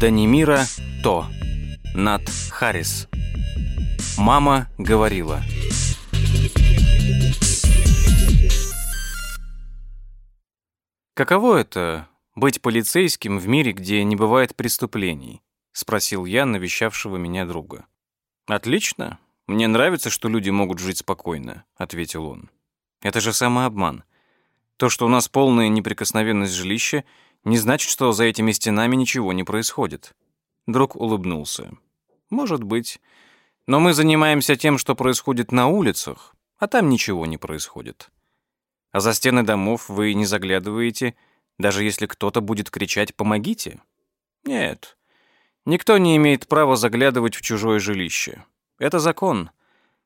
Данимира То. Нат Харрис. Мама говорила. Каково это быть полицейским в мире, где не бывает преступлений? спросил я навещавшего меня друга. Отлично. Мне нравится, что люди могут жить спокойно, ответил он. Это же самообман. То, что у нас полная неприкосновенность жилища, не значит, что за этими стенами ничего не происходит. Друг улыбнулся. Может быть. Но мы занимаемся тем, что происходит на улицах, а там ничего не происходит. А за стены домов вы не заглядываете, даже если кто-то будет кричать «помогите»? Нет. Никто не имеет права заглядывать в чужое жилище. Это закон.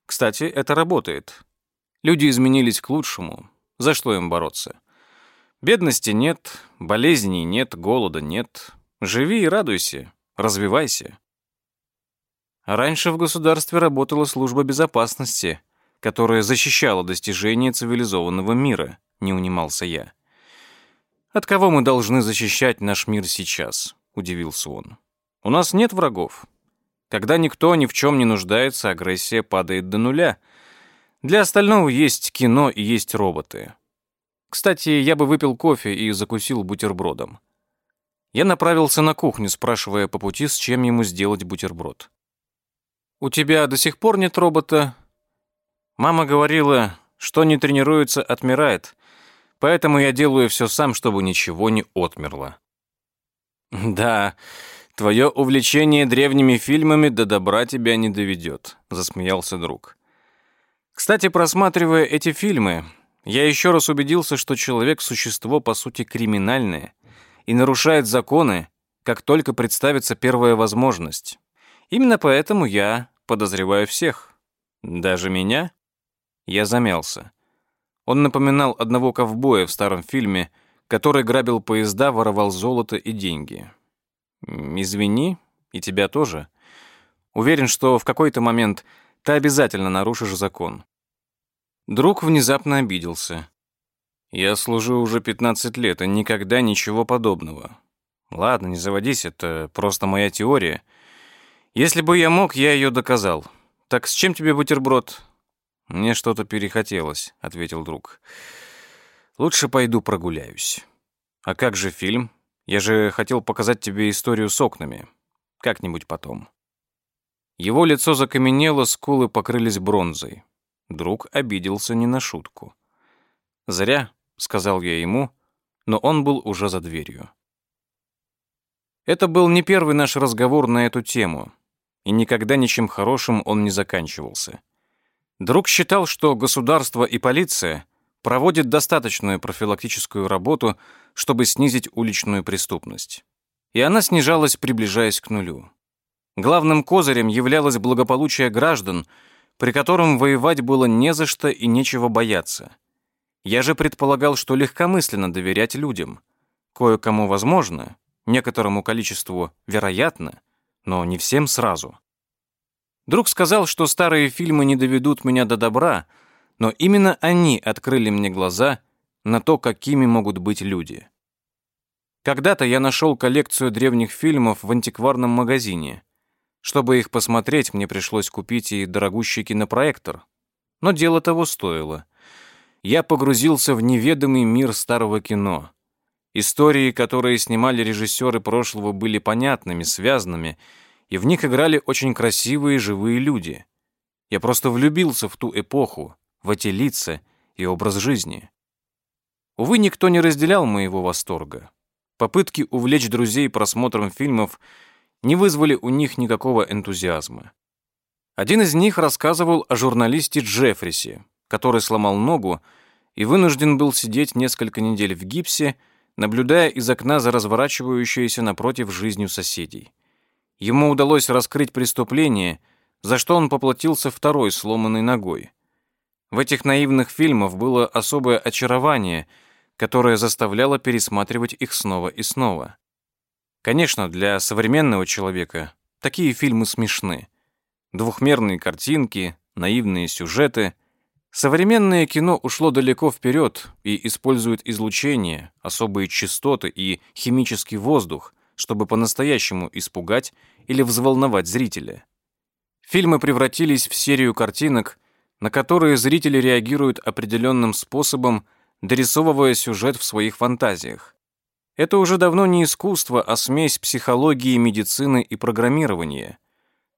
Кстати, это работает. Люди изменились к лучшему. За что им бороться? Бедности нет, болезней нет, голода нет. Живи и радуйся, развивайся. Раньше в государстве работала служба безопасности, которая защищала достижения цивилизованного мира, не унимался я. От кого мы должны защищать наш мир сейчас? удивился он. У нас нет врагов. Когда никто ни в чем не нуждается, агрессия падает до нуля. Для остального есть кино и есть роботы. Кстати, я бы выпил кофе и закусил бутербродом. Я направился на кухню, спрашивая по пути, с чем ему сделать бутерброд. «У тебя до сих пор нет робота?» Мама говорила, что не тренируется, отмирает, поэтому я делаю все сам, чтобы ничего не отмерло. «Да, твое увлечение древними фильмами до добра тебя не доведет», — засмеялся друг. «Кстати, просматривая эти фильмы, я еще раз убедился, что человек — существо, по сути, криминальное и нарушает законы, как только представится первая возможность. Именно поэтому я подозреваю всех. Даже меня?» Я замялся. Он напоминал одного ковбоя в старом фильме, который грабил поезда, воровал золото и деньги. «Извини, и тебя тоже. Уверен, что в какой-то момент ты обязательно нарушишь закон». Друг внезапно обиделся. «Я служу уже 15 лет, и никогда ничего подобного. Ладно, не заводись, это просто моя теория. Если бы я мог, я ее доказал. Так с чем тебе бутерброд? «Мне что-то перехотелось», — ответил друг. «Лучше пойду прогуляюсь». «А как же фильм? Я же хотел показать тебе историю с окнами. Как-нибудь потом». Его лицо закаменело, скулы покрылись бронзой. Друг обиделся не на шутку. «Зря», — сказал я ему, но он был уже за дверью. Это был не первый наш разговор на эту тему, и никогда ничем хорошим он не заканчивался. Друг считал, что государство и полиция проводят достаточную профилактическую работу, чтобы снизить уличную преступность. И она снижалась, приближаясь к нулю. Главным козырем являлось благополучие граждан, при котором воевать было не за что и нечего бояться. Я же предполагал, что легкомысленно доверять людям. Кое-кому возможно, некоторому количеству вероятно, но не всем сразу. Друг сказал, что старые фильмы не доведут меня до добра, но именно они открыли мне глаза на то, какими могут быть люди. Когда-то я нашел коллекцию древних фильмов в антикварном магазине. Чтобы их посмотреть, мне пришлось купить и дорогущий кинопроектор. Но дело того стоило. Я погрузился в неведомый мир старого кино. Истории, которые снимали режиссеры прошлого, были понятными, связанными — и в них играли очень красивые живые люди. Я просто влюбился в ту эпоху, в эти лица и образ жизни. Увы, никто не разделял моего восторга. Попытки увлечь друзей просмотром фильмов не вызвали у них никакого энтузиазма. Один из них рассказывал о журналисте Джеффрисе, который сломал ногу и вынужден был сидеть несколько недель в гипсе, наблюдая из окна за разворачивающейся напротив жизнью соседей. Ему удалось раскрыть преступление, за что он поплатился второй сломанной ногой. В этих наивных фильмах было особое очарование, которое заставляло пересматривать их снова и снова. Конечно, для современного человека такие фильмы смешны. Двухмерные картинки, наивные сюжеты. Современное кино ушло далеко вперед и использует излучение, особые частоты и химический воздух – чтобы по-настоящему испугать или взволновать зрителя. Фильмы превратились в серию картинок, на которые зрители реагируют определенным способом, дорисовывая сюжет в своих фантазиях. Это уже давно не искусство, а смесь психологии, медицины и программирования.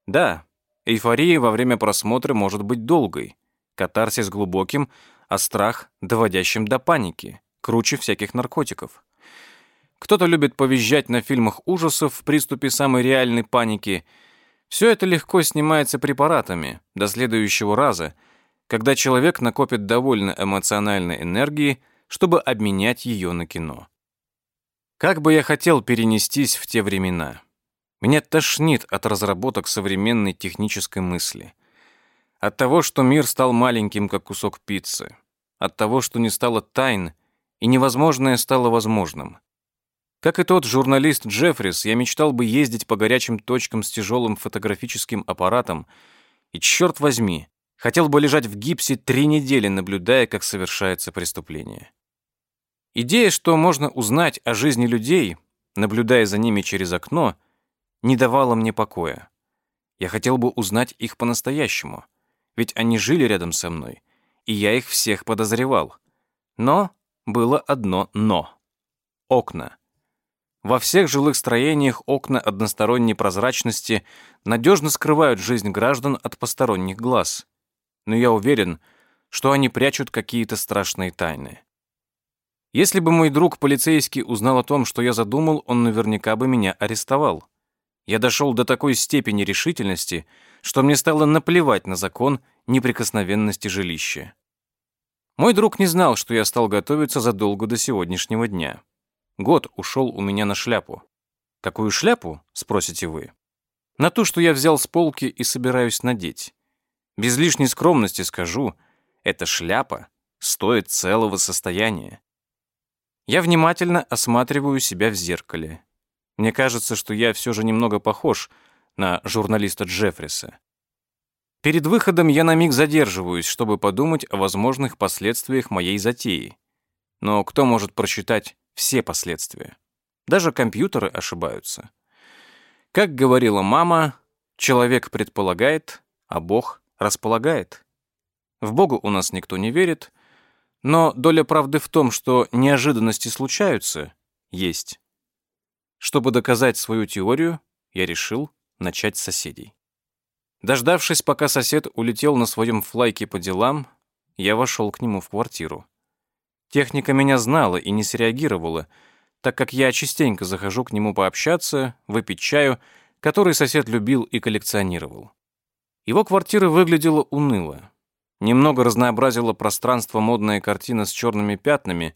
Да, эйфория во время просмотра может быть долгой, катарсис глубоким, а страх доводящим до паники, круче всяких наркотиков. Кто-то любит повизжать на фильмах ужасов в приступе самой реальной паники. Все это легко снимается препаратами до следующего раза, когда человек накопит довольно эмоциональной энергии, чтобы обменять ее на кино. Как бы я хотел перенестись в те времена. Меня тошнит от разработок современной технической мысли. От того, что мир стал маленьким, как кусок пиццы. От того, что не стало тайн, и невозможное стало возможным. Как и тот журналист Джеффрис, я мечтал бы ездить по горячим точкам с тяжелым фотографическим аппаратом, и, черт возьми, хотел бы лежать в гипсе три недели, наблюдая, как совершается преступление. Идея, что можно узнать о жизни людей, наблюдая за ними через окно, не давала мне покоя. Я хотел бы узнать их по-настоящему — ведь они жили рядом со мной, и я их всех подозревал. Но было одно «но». Окна. Во всех жилых строениях окна односторонней прозрачности надежно скрывают жизнь граждан от посторонних глаз. Но я уверен, что они прячут какие-то страшные тайны. Если бы мой друг полицейский узнал о том, что я задумал, он наверняка бы меня арестовал. Я дошел до такой степени решительности, что мне стало наплевать на закон неприкосновенности жилища. Мой друг не знал, что я стал готовиться задолго до сегодняшнего дня. Год ушел у меня на шляпу. Какую шляпу, спросите вы? На ту, что я взял с полки и собираюсь надеть. Без лишней скромности скажу, эта шляпа стоит целого состояния. Я внимательно осматриваю себя в зеркале. Мне кажется, что я все же немного похож на журналиста Джеффриса. Перед выходом я на миг задерживаюсь, чтобы подумать о возможных последствиях моей затеи. Но кто может просчитать все последствия? Даже компьютеры ошибаются. Как говорила мама, человек предполагает, а Бог располагает. В Бога у нас никто не верит, но доля правды в том, что неожиданности случаются, есть. Чтобы доказать свою теорию, я решил начать с соседей. Дождавшись, пока сосед улетел на своем флайке по делам, я вошел к нему в квартиру. Техника меня знала и не среагировала, так как я частенько захожу к нему пообщаться, выпить чаю, который сосед любил и коллекционировал. Его квартира выглядела уныло. Немного разнообразила пространство модная картина с черными пятнами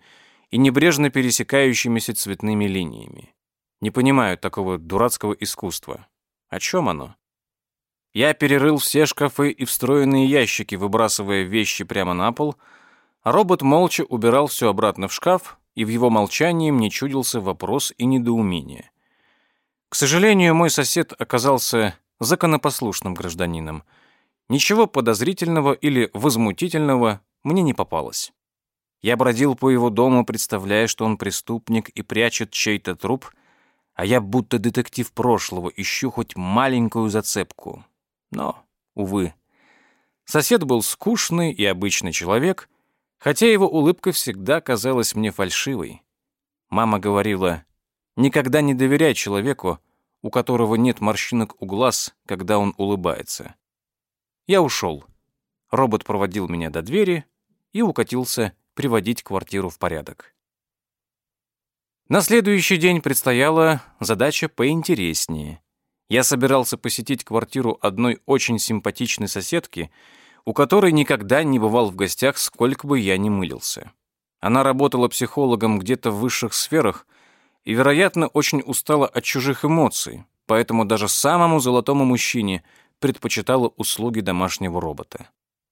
и небрежно пересекающимися цветными линиями. Не понимаю такого дурацкого искусства. О чем оно? Я перерыл все шкафы и встроенные ящики, выбрасывая вещи прямо на пол, а робот молча убирал все обратно в шкаф, и в его молчании мне чудился вопрос и недоумение. К сожалению, мой сосед оказался законопослушным гражданином. Ничего подозрительного или возмутительного мне не попалось. Я бродил по его дому, представляя, что он преступник и прячет чей-то труп — а я будто детектив прошлого ищу хоть маленькую зацепку. Но, увы, сосед был скучный и обычный человек, хотя его улыбка всегда казалась мне фальшивой. Мама говорила, никогда не доверяй человеку, у которого нет морщинок у глаз, когда он улыбается. Я ушел. Робот проводил меня до двери и укатился приводить квартиру в порядок. На следующий день предстояла задача поинтереснее. Я собирался посетить квартиру одной очень симпатичной соседки, у которой никогда не бывал в гостях, сколько бы я ни мылился. Она работала психологом где-то в высших сферах и, вероятно, очень устала от чужих эмоций, поэтому даже самому золотому мужчине предпочитала услуги домашнего робота.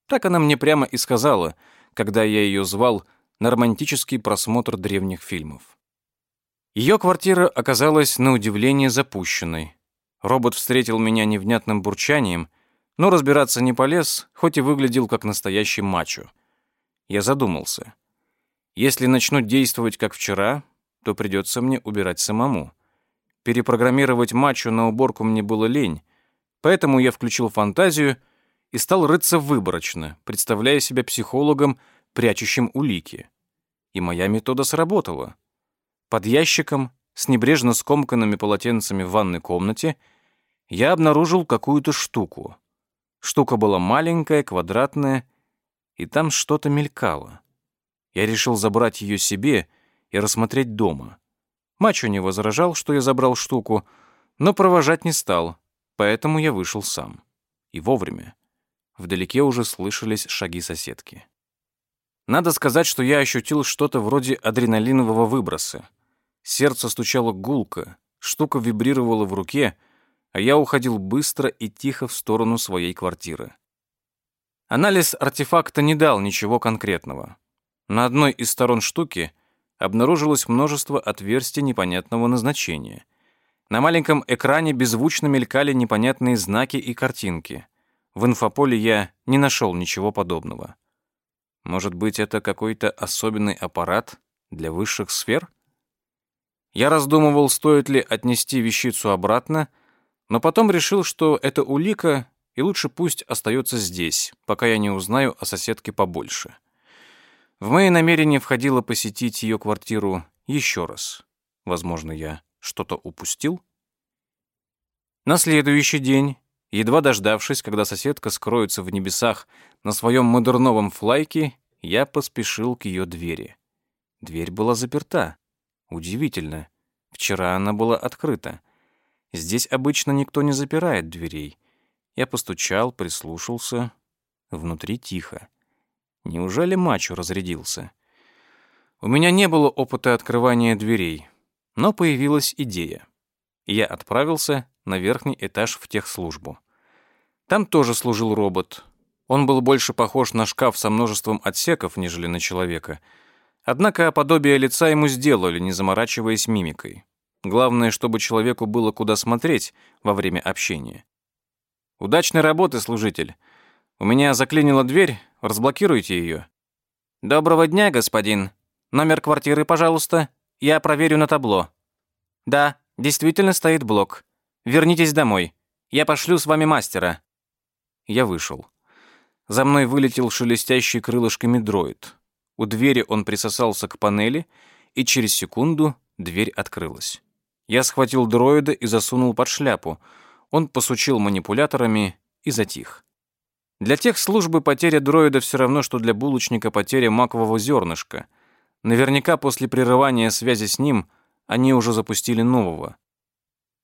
Так она мне прямо и сказала, когда я ее звал на романтический просмотр древних фильмов. Ее квартира оказалась на удивление запущенной. Робот встретил меня невнятным бурчанием, но разбираться не полез, хоть и выглядел как настоящий мачо. Я задумался. Если начну действовать как вчера, то придется мне убирать самому. Перепрограммировать мачо на уборку мне было лень, поэтому я включил фантазию и стал рыться выборочно, представляя себя психологом, прячущим улики. И моя метода сработала. Под ящиком с небрежно скомканными полотенцами в ванной комнате я обнаружил какую-то штуку. Штука была маленькая, квадратная, и там что-то мелькало. Я решил забрать ее себе и рассмотреть дома. Мачо не возражал, что я забрал штуку, но провожать не стал, поэтому я вышел сам. И вовремя. Вдалеке уже слышались шаги соседки. Надо сказать, что я ощутил что-то вроде адреналинового выброса. Сердце стучало гулко, штука вибрировала в руке, а я уходил быстро и тихо в сторону своей квартиры. Анализ артефакта не дал ничего конкретного. На одной из сторон штуки обнаружилось множество отверстий непонятного назначения. На маленьком экране беззвучно мелькали непонятные знаки и картинки. В инфополе я не нашел ничего подобного. Может быть, это какой-то особенный аппарат для высших сфер? Я раздумывал, стоит ли отнести вещицу обратно, но потом решил, что это улика, и лучше пусть остается здесь, пока я не узнаю о соседке побольше. В мои намерения входило посетить ее квартиру еще раз. Возможно, я что-то упустил? На следующий день, едва дождавшись, когда соседка скроется в небесах на своем модерновом флайке, я поспешил к ее двери. Дверь была заперта. Удивительно. Вчера она была открыта. Здесь обычно никто не запирает дверей. Я постучал, прислушался. Внутри тихо. Неужели мачо разрядился? У меня не было опыта открывания дверей, но появилась идея. Я отправился на верхний этаж в техслужбу. Там тоже служил робот. Он был больше похож на шкаф со множеством отсеков, нежели на человека — Однако подобие лица ему сделали, не заморачиваясь мимикой. Главное, чтобы человеку было куда смотреть во время общения. «Удачной работы, служитель. У меня заклинила дверь, разблокируйте ее». «Доброго дня, господин. Номер квартиры, пожалуйста. Я проверю на табло». «Да, действительно стоит блок. Вернитесь домой. Я пошлю с вами мастера». Я вышел. За мной вылетел шелестящий крылышками дроид. У двери он присосался к панели, и через секунду дверь открылась. Я схватил дроида и засунул под шляпу. Он посучил манипуляторами и затих. Для тех службы потеря дроида все равно, что для булочника потеря макового зернышка. Наверняка после прерывания связи с ним они уже запустили нового.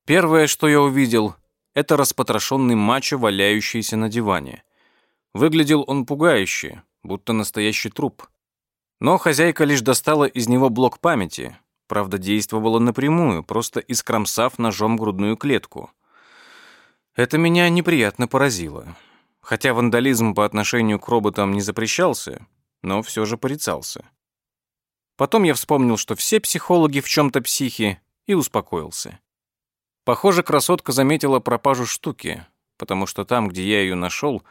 Первое, что я увидел, это распотрошенный мачо, валяющийся на диване. Выглядел он пугающе, будто настоящий труп. Но хозяйка лишь достала из него блок памяти, правда, действовала напрямую, просто искромсав ножом грудную клетку. Это меня неприятно поразило. Хотя вандализм по отношению к роботам не запрещался, но все же порицался. Потом я вспомнил, что все психологи в чем-то психи, и успокоился. Похоже, красотка заметила пропажу штуки, потому что там, где я ее нашел,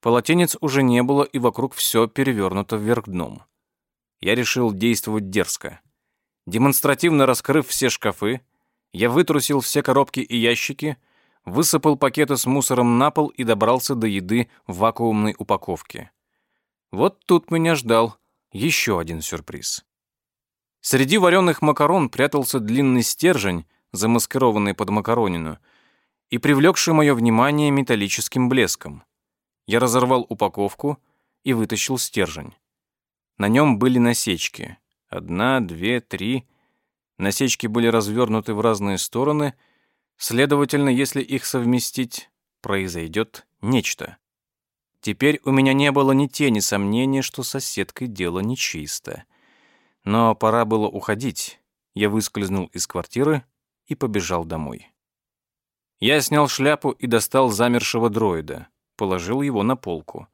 полотенец уже не было, и вокруг все перевернуто вверх дном я решил действовать дерзко. Демонстративно раскрыв все шкафы, я вытрусил все коробки и ящики, высыпал пакеты с мусором на пол и добрался до еды в вакуумной упаковке. Вот тут меня ждал еще один сюрприз. Среди вареных макарон прятался длинный стержень, замаскированный под макаронину, и привлекший мое внимание металлическим блеском. Я разорвал упаковку и вытащил стержень. На нем были насечки. Одна, две, три. Насечки были развернуты в разные стороны. Следовательно, если их совместить, произойдет нечто. Теперь у меня не было ни тени сомнения, что соседкой дело нечисто. Но пора было уходить. Я выскользнул из квартиры и побежал домой. Я снял шляпу и достал замершего дроида, положил его на полку.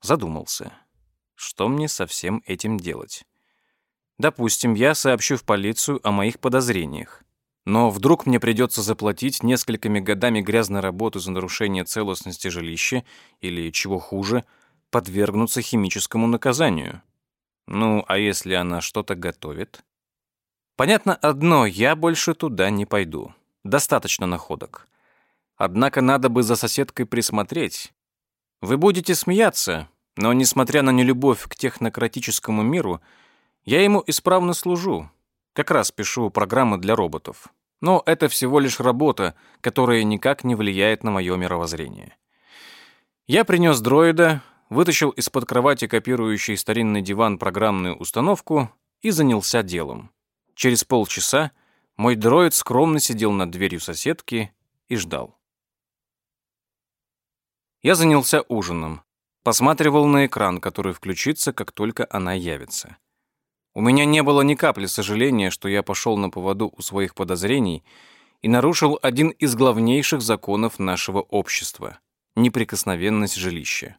Задумался. Что мне со всем этим делать? Допустим, я сообщу в полицию о моих подозрениях. Но вдруг мне придется заплатить несколькими годами грязной работы за нарушение целостности жилища или, чего хуже, подвергнуться химическому наказанию. Ну, а если она что-то готовит? Понятно одно, я больше туда не пойду. Достаточно находок. Однако надо бы за соседкой присмотреть. Вы будете смеяться, но, несмотря на нелюбовь к технократическому миру, я ему исправно служу. Как раз пишу программы для роботов. Но это всего лишь работа, которая никак не влияет на мое мировоззрение. Я принес дроида, вытащил из-под кровати копирующий старинный диван программную установку и занялся делом. Через полчаса мой дроид скромно сидел над дверью соседки и ждал. Я занялся ужином. Посматривал на экран, который включится, как только она явится. У меня не было ни капли сожаления, что я пошел на поводу у своих подозрений и нарушил один из главнейших законов нашего общества — неприкосновенность жилища.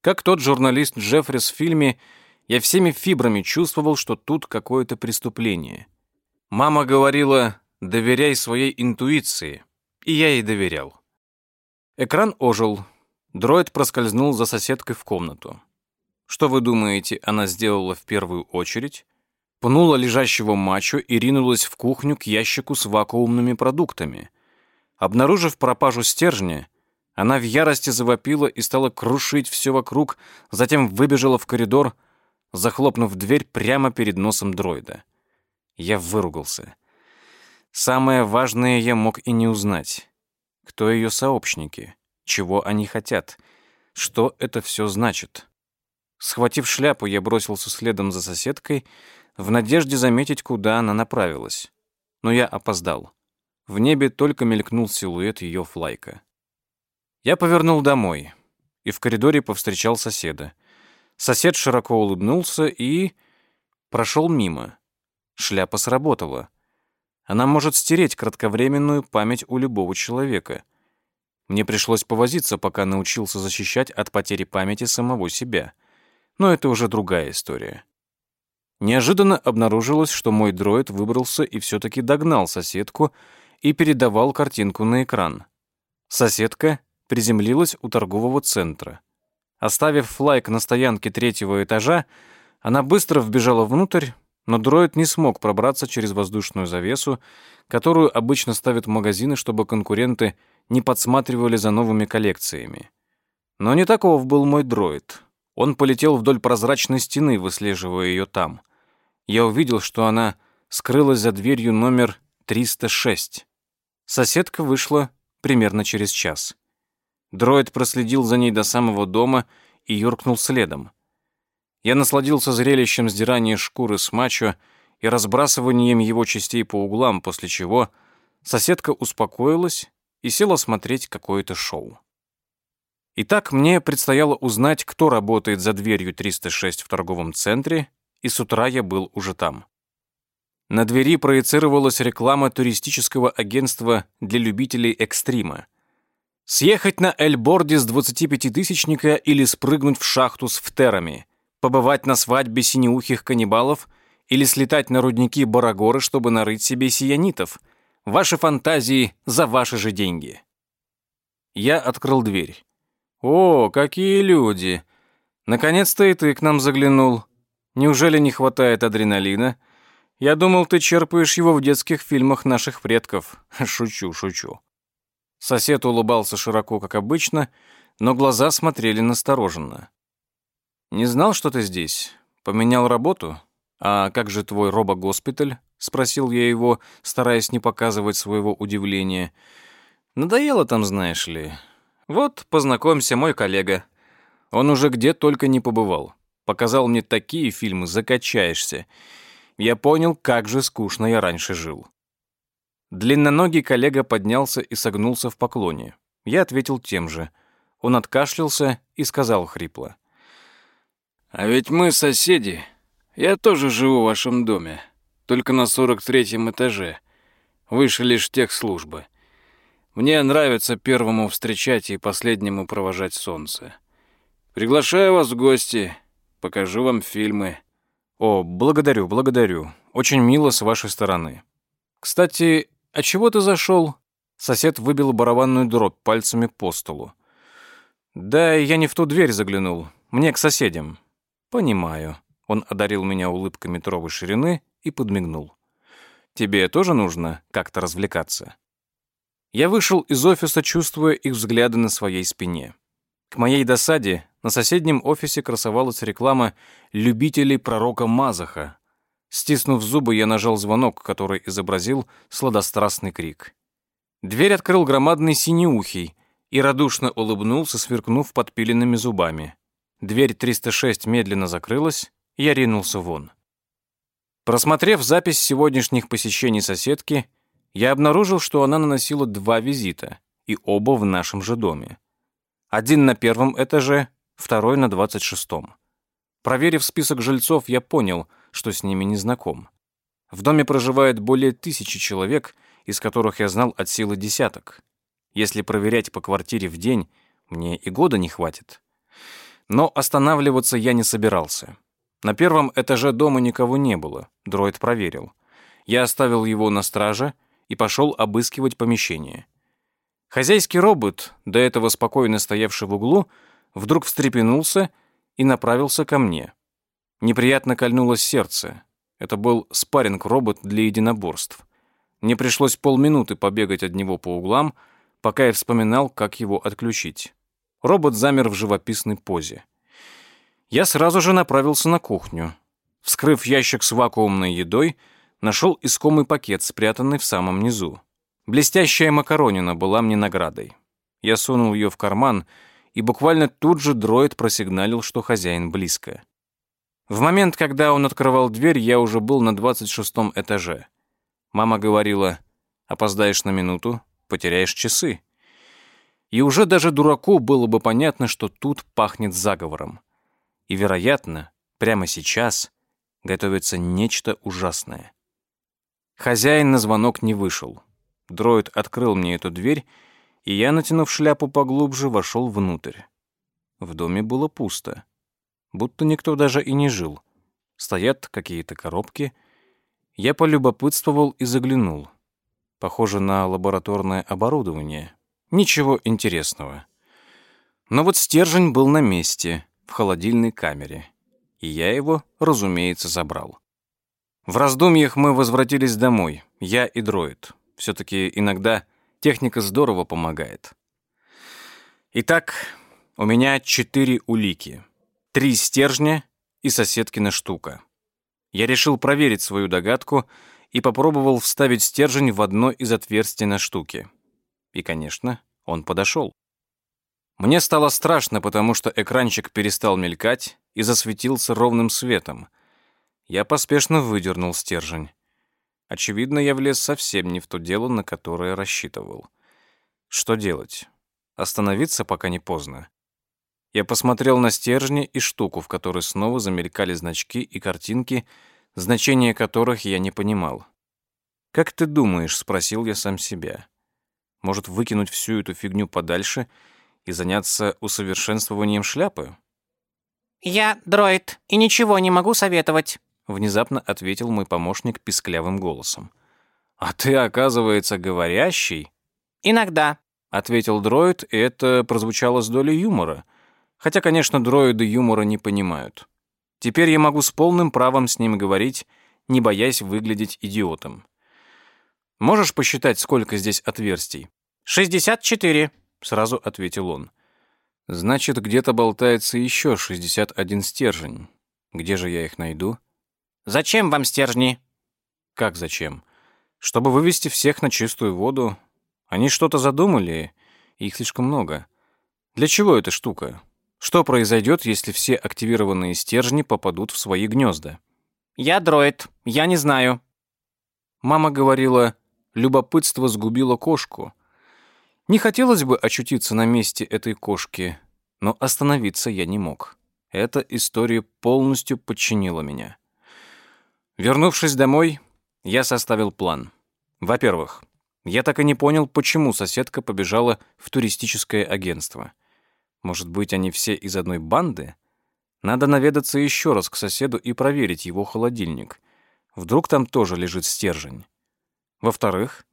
Как тот журналист Джеффрис в фильме, я всеми фибрами чувствовал, что тут какое-то преступление. Мама говорила «доверяй своей интуиции», и я ей доверял. Экран ожил. Дроид проскользнул за соседкой в комнату. Что вы думаете, она сделала в первую очередь? Пнула лежащего мачо и ринулась в кухню к ящику с вакуумными продуктами. Обнаружив пропажу стержня, она в ярости завопила и стала крушить все вокруг, затем выбежала в коридор, захлопнув дверь прямо перед носом дроида. Я выругался. Самое важное я мог и не узнать. Кто ее сообщники? Чего они хотят? Что это все значит? Схватив шляпу, я бросился следом за соседкой, в надежде заметить, куда она направилась. Но я опоздал. В небе только мелькнул силуэт ее флайка. Я повернул домой и в коридоре повстречал соседа. Сосед широко улыбнулся и... прошел мимо. Шляпа сработала. Она может стереть кратковременную память у любого человека. Мне пришлось повозиться, пока научился защищать от потери памяти самого себя. Но это уже другая история. Неожиданно обнаружилось, что мой дроид выбрался и все-таки догнал соседку и передавал картинку на экран. Соседка приземлилась у торгового центра. Оставив флайк на стоянке третьего этажа, она быстро вбежала внутрь, но дроид не смог пробраться через воздушную завесу, которую обычно ставят в магазины, чтобы конкуренты не подсматривали за новыми коллекциями. Но не таков был мой дроид. Он полетел вдоль прозрачной стены, выслеживая ее там. Я увидел, что она скрылась за дверью номер 306. Соседка вышла примерно через час. Дроид проследил за ней до самого дома и юркнул следом. Я насладился зрелищем сдирания шкуры с мачо и разбрасыванием его частей по углам, после чего соседка успокоилась и села смотреть какое-то шоу. Итак, мне предстояло узнать, кто работает за дверью 306 в торговом центре, и с утра я был уже там. На двери проецировалась реклама туристического агентства для любителей экстрима — Съехать на эльборде с 25-тысячника или спрыгнуть в шахту с фтерами, побывать на свадьбе синеухих каннибалов или слетать на рудники Барагоры, чтобы нарыть себе сиянитов. Ваши фантазии за ваши же деньги. Я открыл дверь. «О, какие люди! Наконец-то и ты к нам заглянул. Неужели не хватает адреналина? Я думал, ты черпаешь его в детских фильмах наших предков. Шучу, шучу». Сосед улыбался широко, как обычно, но глаза смотрели настороженно. «Не знал, что ты здесь? Поменял работу? А как же твой робо-госпиталь?» — спросил я его, стараясь не показывать своего удивления. «Надоело там, знаешь ли. Вот, познакомься, мой коллега. Он уже где только не побывал. Показал мне такие фильмы, закачаешься. Я понял, как же скучно я раньше жил». Длинноногий коллега поднялся и согнулся в поклоне. Я ответил тем же. Он откашлялся и сказал хрипло. «А ведь мы соседи. Я тоже живу в вашем доме, только на сорок третьем этаже, выше лишь тех службы. Мне нравится первому встречать и последнему провожать солнце. Приглашаю вас в гости, покажу вам фильмы». «О, благодарю, благодарю. Очень мило с вашей стороны. Кстати, «А чего ты зашел?» Сосед выбил барабанную дробь пальцами по столу. «Да, я не в ту дверь заглянул. Мне к соседям». «Понимаю». Он одарил меня улыбкой метровой ширины и подмигнул. «Тебе тоже нужно как-то развлекаться?» Я вышел из офиса, чувствуя их взгляды на своей спине. К моей досаде на соседнем офисе красовалась реклама любителей пророка Мазаха. Стиснув зубы, я нажал звонок, который изобразил сладострастный крик. Дверь открыл громадный синеухий и радушно улыбнулся, сверкнув подпиленными зубами. Дверь 306 медленно закрылась, и я ринулся вон. Просмотрев запись сегодняшних посещений соседки, я обнаружил, что она наносила два визита, и оба в нашем же доме. Один на первом этаже, второй на двадцать шестом. Проверив список жильцов, я понял, что с ними не знаком. В доме проживает более тысячи человек, из которых я знал от силы десяток. Если проверять по квартире в день, мне и года не хватит. Но останавливаться я не собирался. На первом этаже дома никого не было, дроид проверил. Я оставил его на страже и пошел обыскивать помещение. Хозяйский робот, до этого спокойно стоявший в углу, вдруг встрепенулся и направился ко мне. Неприятно кольнулось сердце. Это был спарринг-робот для единоборств. Мне пришлось полминуты побегать от него по углам, пока я вспоминал, как его отключить. Робот замер в живописной позе. Я сразу же направился на кухню. Вскрыв ящик с вакуумной едой, нашел искомый пакет, спрятанный в самом низу. Блестящая макаронина была мне наградой. Я сунул ее в карман, и буквально тут же дроид просигналил, что хозяин близко. В момент, когда он открывал дверь, я уже был на 26 этаже. Мама говорила, опоздаешь на минуту, потеряешь часы. И уже даже дураку было бы понятно, что тут пахнет заговором. И, вероятно, прямо сейчас готовится нечто ужасное. Хозяин на звонок не вышел. Дроид открыл мне эту дверь, и я, натянув шляпу поглубже, вошел внутрь. В доме было пусто. Будто никто даже и не жил. Стоят какие-то коробки. Я полюбопытствовал и заглянул. Похоже на лабораторное оборудование. Ничего интересного. Но вот стержень был на месте, в холодильной камере. И я его, разумеется, забрал. В раздумьях мы возвратились домой, я и дроид. Все-таки иногда техника здорово помогает. Итак, у меня четыре улики. Три стержня и соседкина штука. Я решил проверить свою догадку и попробовал вставить стержень в одно из отверстий на штуке. И, конечно, он подошел. Мне стало страшно, потому что экранчик перестал мелькать и засветился ровным светом. Я поспешно выдернул стержень. Очевидно, я влез совсем не в то дело, на которое рассчитывал. Что делать? Остановиться, пока не поздно. Я посмотрел на стержни и штуку, в которой снова замелькали значки и картинки, значения которых я не понимал. «Как ты думаешь?» — спросил я сам себя. «Может, выкинуть всю эту фигню подальше и заняться усовершенствованием шляпы?» «Я дроид и ничего не могу советовать», внезапно ответил мой помощник писклявым голосом. «А ты, оказывается, говорящий?» «Иногда», — ответил дроид, и это прозвучало с долей юмора. Хотя, конечно, дроиды юмора не понимают. Теперь я могу с полным правом с ним говорить, не боясь выглядеть идиотом. «Можешь посчитать, сколько здесь отверстий?» «Шестьдесят четыре», — сразу ответил он. «Значит, где-то болтается еще шестьдесят один стержень. Где же я их найду?» Зачем вам стержни?» «Как зачем? Чтобы вывести всех на чистую воду. Они что-то задумали, их слишком много. Для чего эта штука? Что произойдет, если все активированные стержни попадут в свои гнезда?» «Я дроид, я не знаю». Мама говорила, любопытство сгубило кошку. Не хотелось бы очутиться на месте этой кошки, но остановиться я не мог. Эта история полностью подчинила меня. Вернувшись домой, я составил план. Во-первых, я так и не понял, почему соседка побежала в туристическое агентство. Может быть, они все из одной банды? Надо наведаться еще раз к соседу и проверить его холодильник. Вдруг там тоже лежит стержень. Во-вторых,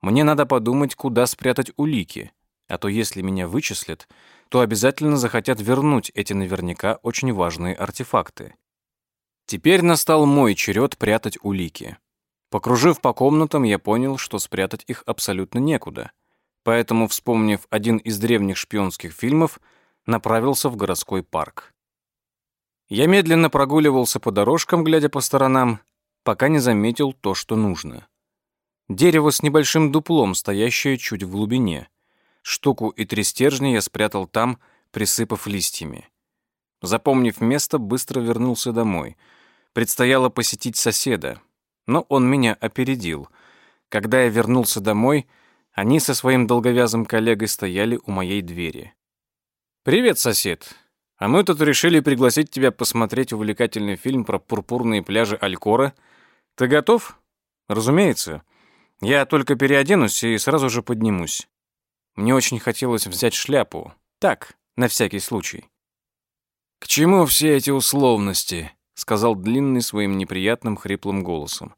мне надо подумать, куда спрятать улики, а то если меня вычислят, то обязательно захотят вернуть эти наверняка очень важные артефакты. Теперь настал мой черед прятать улики. Покружив по комнатам, я понял, что спрятать их абсолютно некуда. поэтому, вспомнив один из древних шпионских фильмов, направился в городской парк. Я медленно прогуливался по дорожкам, глядя по сторонам, пока не заметил то, что нужно. Дерево с небольшим дуплом, стоящее чуть в глубине. Штуку и три стержня я спрятал там, присыпав листьями. Запомнив место, быстро вернулся домой. Предстояло посетить соседа, но он меня опередил. Когда я вернулся домой, они со своим долговязым коллегой стояли у моей двери. «Привет, сосед. А мы тут решили пригласить тебя посмотреть увлекательный фильм про пурпурные пляжи Алькора. Ты готов?» «Разумеется. Я только переоденусь и сразу же поднимусь. Мне очень хотелось взять шляпу. Так, на всякий случай». «К чему все эти условности?» — сказал Длинный своим неприятным хриплым голосом.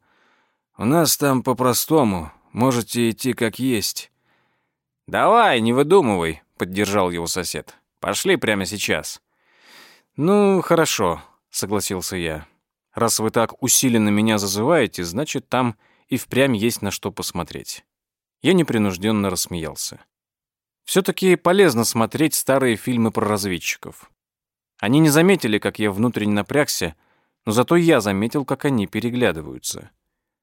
«У нас там по-простому. Можете идти как есть». «Давай, не выдумывай», — поддержал его сосед. «Пошли прямо сейчас». «Ну, хорошо», — согласился я. «Раз вы так усиленно меня зазываете, значит, там и впрямь есть на что посмотреть». Я непринужденно рассмеялся. Все-таки полезно смотреть старые фильмы про разведчиков. Они не заметили, как я внутренне напрягся, но зато я заметил, как они переглядываются.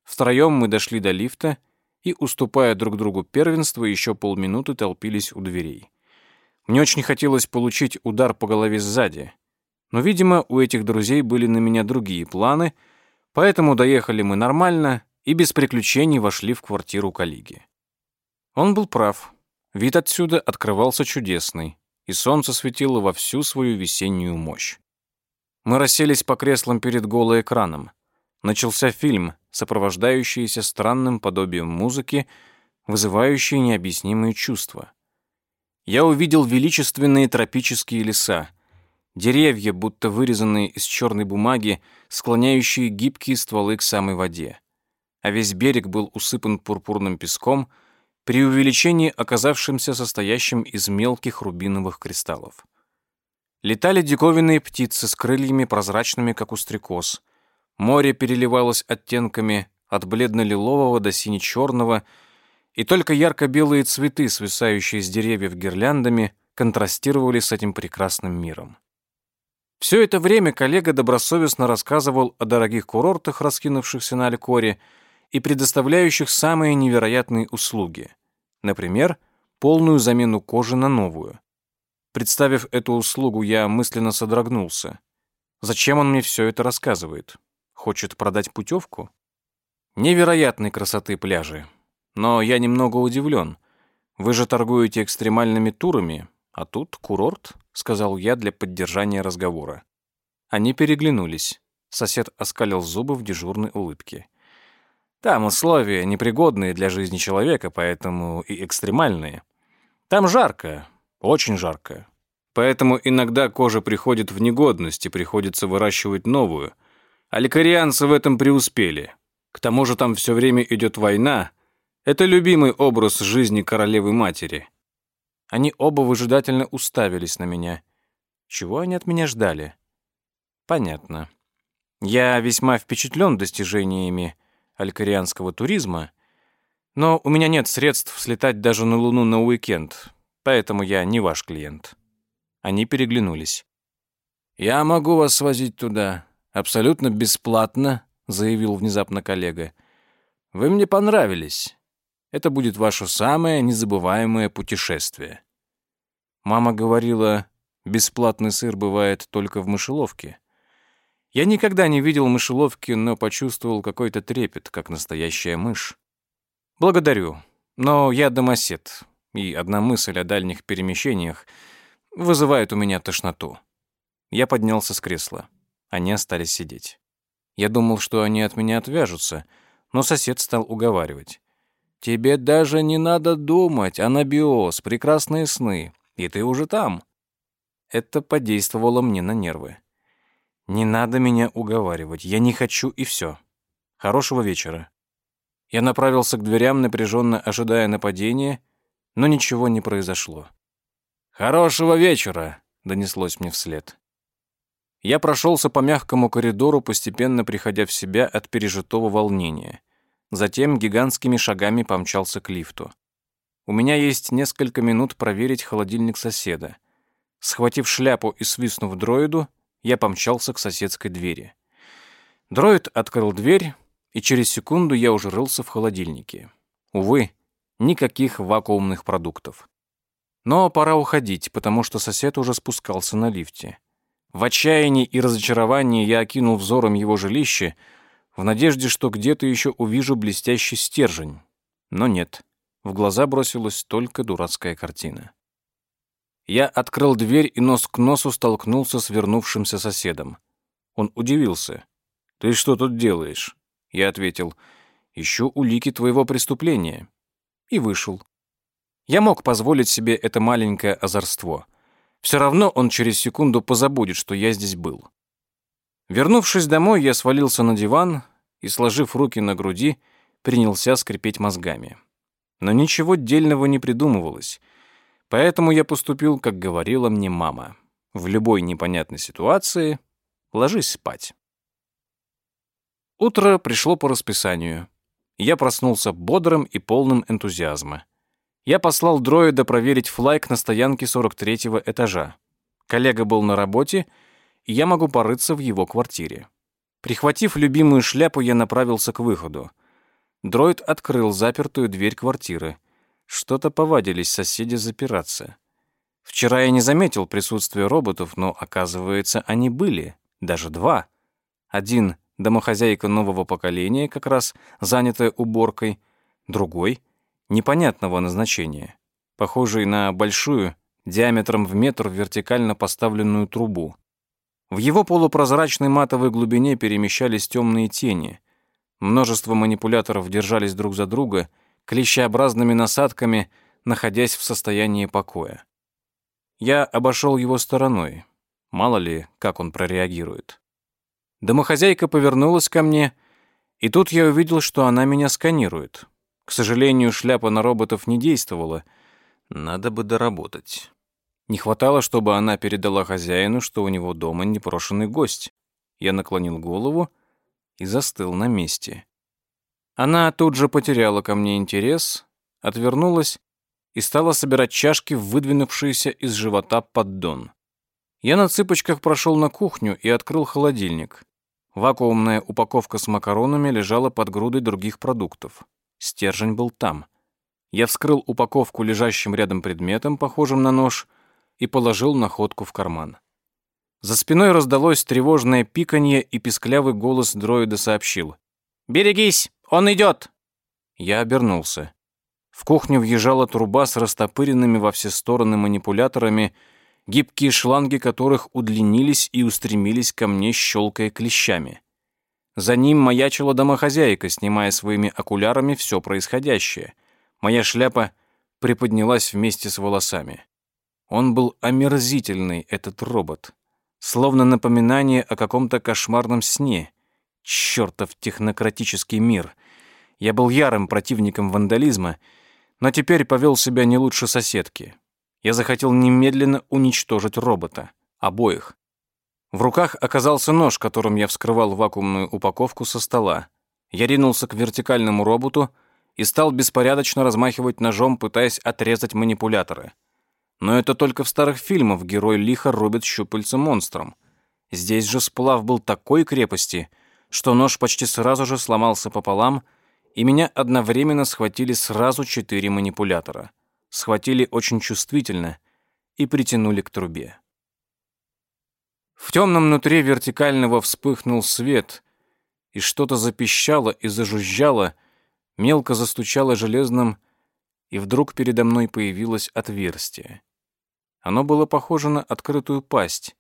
Втроем мы дошли до лифта и, уступая друг другу первенство, еще полминуты толпились у дверей. Мне очень хотелось получить удар по голове сзади, но, видимо, у этих друзей были на меня другие планы, поэтому доехали мы нормально и без приключений вошли в квартиру коллеги. Он был прав. Вид отсюда открывался чудесный, и солнце светило во всю свою весеннюю мощь. Мы расселись по креслам перед голоэкраном. Начался фильм, сопровождающийся странным подобием музыки, вызывающий необъяснимые чувства. Я увидел величественные тропические леса, Деревья, будто вырезанные из черной бумаги, склоняющие гибкие стволы к самой воде. А весь берег был усыпан пурпурным песком, при увеличении оказавшимся состоящим из мелких рубиновых кристаллов. Летали диковинные птицы с крыльями прозрачными, как у стрекоз. Море переливалось оттенками от бледно-лилового до сине-черного, и только ярко-белые цветы, свисающие с деревьев гирляндами, контрастировали с этим прекрасным миром. Все это время коллега добросовестно рассказывал о дорогих курортах, раскинувшихся на Алькоре, и предоставляющих самые невероятные услуги. Например, полную замену кожи на новую. Представив эту услугу, я мысленно содрогнулся. Зачем он мне все это рассказывает? Хочет продать путевку? Невероятной красоты пляжи. Но я немного удивлен. Вы же торгуете экстремальными турами, а тут курорт, сказал я для поддержания разговора. Они переглянулись. Сосед оскалил зубы в дежурной улыбке. Там условия непригодные для жизни человека, поэтому и экстремальные. Там жарко, очень жарко. Поэтому иногда кожа приходит в негодность и приходится выращивать новую. А в этом преуспели. К тому же там все время идет война. Это любимый образ жизни королевы-матери. Они оба выжидательно уставились на меня. Чего они от меня ждали? Понятно. Я весьма впечатлен достижениями алькарианского туризма, но у меня нет средств слетать даже на Луну на уикенд, поэтому я не ваш клиент. Они переглянулись. «Я могу вас свозить туда. Абсолютно бесплатно», — заявил внезапно коллега. «Вы мне понравились. Это будет ваше самое незабываемое путешествие. Мама говорила, бесплатный сыр бывает только в мышеловке. Я никогда не видел мышеловки, но почувствовал какой-то трепет, как настоящая мышь. Благодарю, но я домосед, и одна мысль о дальних перемещениях вызывает у меня тошноту. Я поднялся с кресла. Они остались сидеть. Я думал, что они от меня отвяжутся, но сосед стал уговаривать. Тебе даже не надо думать, анабиоз, прекрасные сны, и ты уже там. Это подействовало мне на нервы. Не надо меня уговаривать, я не хочу и все. Хорошего вечера. Я направился к дверям, напряженно ожидая нападения, но ничего не произошло. «Хорошего вечера!» — донеслось мне вслед. Я прошелся по мягкому коридору, постепенно приходя в себя от пережитого волнения. Затем гигантскими шагами помчался к лифту. У меня есть несколько минут проверить холодильник соседа. Схватив шляпу и свистнув дроиду, я помчался к соседской двери. Дроид открыл дверь, и через секунду я уже рылся в холодильнике. Увы, никаких вакуумных продуктов. Но пора уходить, потому что сосед уже спускался на лифте. В отчаянии и разочаровании я окинул взором его жилище в надежде, что где-то еще увижу блестящий стержень. Но нет, в глаза бросилась только дурацкая картина. Я открыл дверь и нос к носу столкнулся с вернувшимся соседом. Он удивился. «Ты что тут делаешь?» Я ответил, «Ищу улики твоего преступления». И вышел. Я мог позволить себе это маленькое озорство. Все равно он через секунду позабудет, что я здесь был. Вернувшись домой, я свалился на диван и, сложив руки на груди, принялся скрипеть мозгами. Но ничего дельного не придумывалось, поэтому я поступил, как говорила мне мама. В любой непонятной ситуации ложись спать. Утро пришло по расписанию. Я проснулся бодрым и полным энтузиазма. Я послал дроида проверить флайк на стоянке 43-го этажа. Коллега был на работе, и я могу порыться в его квартире. Прихватив любимую шляпу, я направился к выходу. Дроид открыл запертую дверь квартиры. Что-то повадились соседи запираться. Вчера я не заметил присутствия роботов, но, оказывается, они были. Даже два. Один — домохозяйка нового поколения, как раз занятая уборкой. Другой — непонятного назначения, похожий на большую, диаметром в метр вертикально поставленную трубу. В его полупрозрачной матовой глубине перемещались темные тени. Множество манипуляторов держались друг за друга, клещеобразными насадками, находясь в состоянии покоя. Я обошел его стороной. Мало ли, как он прореагирует. Домохозяйка повернулась ко мне, и тут я увидел, что она меня сканирует. К сожалению, шляпа на роботов не действовала. Надо бы доработать. Не хватало, чтобы она передала хозяину, что у него дома непрошенный гость. Я наклонил голову и застыл на месте. Она тут же потеряла ко мне интерес, отвернулась и стала собирать чашки в выдвинувшийся из живота поддон. Я на цыпочках прошел на кухню и открыл холодильник. Вакуумная упаковка с макаронами лежала под грудой других продуктов. Стержень был там. Я вскрыл упаковку лежащим рядом предметом, похожим на нож, и положил находку в карман. За спиной раздалось тревожное пиканье, и писклявый голос дроида сообщил. «Берегись, он идет!» Я обернулся. В кухню въезжала труба с растопыренными во все стороны манипуляторами, гибкие шланги которых удлинились и устремились ко мне, щелкая клещами. За ним маячила домохозяйка, снимая своими окулярами все происходящее. Моя шляпа приподнялась вместе с волосами. Он был омерзительный, этот робот. Словно напоминание о каком-то кошмарном сне. Чёртов технократический мир. Я был ярым противником вандализма, но теперь повел себя не лучше соседки. Я захотел немедленно уничтожить робота. Обоих. В руках оказался нож, которым я вскрывал вакуумную упаковку со стола. Я ринулся к вертикальному роботу и стал беспорядочно размахивать ножом, пытаясь отрезать манипуляторы. Но это только в старых фильмах герой лихо рубит щупальца монстром. Здесь же сплав был такой крепости, что нож почти сразу же сломался пополам, и меня одновременно схватили сразу четыре манипулятора. Схватили очень чувствительно и притянули к трубе. В темном нутре вертикального вспыхнул свет, и что-то запищало и зажужжало, мелко застучало железным, и вдруг передо мной появилось отверстие. Оно было похоже на открытую пасть.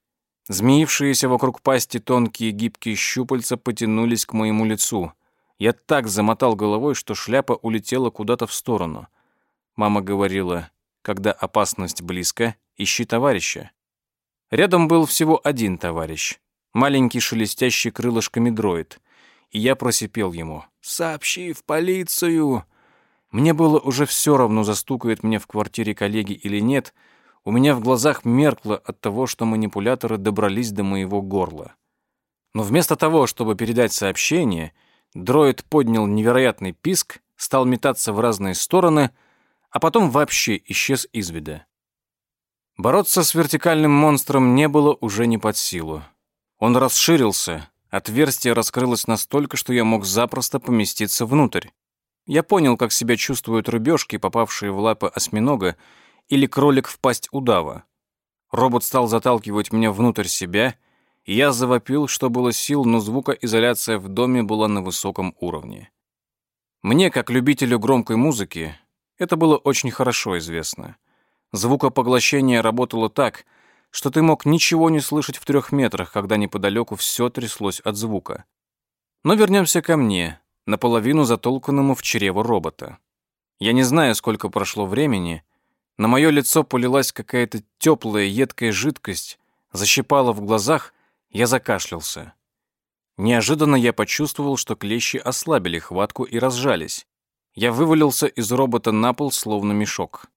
Змеившиеся вокруг пасти тонкие гибкие щупальца потянулись к моему лицу. Я так замотал головой, что шляпа улетела куда-то в сторону. Мама говорила, когда опасность близко, ищи товарища. Рядом был всего один товарищ, маленький шелестящий крылышками дроид, и я просипел ему «Сообщи в полицию!». Мне было уже все равно, застукает мне в квартире коллеги или нет, у меня в глазах меркло от того, что манипуляторы добрались до моего горла. Но вместо того, чтобы передать сообщение, дроид поднял невероятный писк, стал метаться в разные стороны, а потом вообще исчез из вида. Бороться с вертикальным монстром не было уже не под силу. Он расширился, отверстие раскрылось настолько, что я мог запросто поместиться внутрь. Я понял, как себя чувствуют рыбешки, попавшие в лапы осьминога, или кролик в пасть удава. Робот стал заталкивать меня внутрь себя, и я завопил, что было сил, но звукоизоляция в доме была на высоком уровне. Мне, как любителю громкой музыки, это было очень хорошо известно. Звукопоглощение работало так, что ты мог ничего не слышать в трех метрах, когда неподалеку все тряслось от звука. Но вернемся ко мне, наполовину затолканному в чрево робота. Я не знаю, сколько прошло времени, на мое лицо полилась какая-то теплая, едкая жидкость, защипала в глазах, я закашлялся. Неожиданно я почувствовал, что клещи ослабили хватку и разжались. Я вывалился из робота на пол, словно мешок.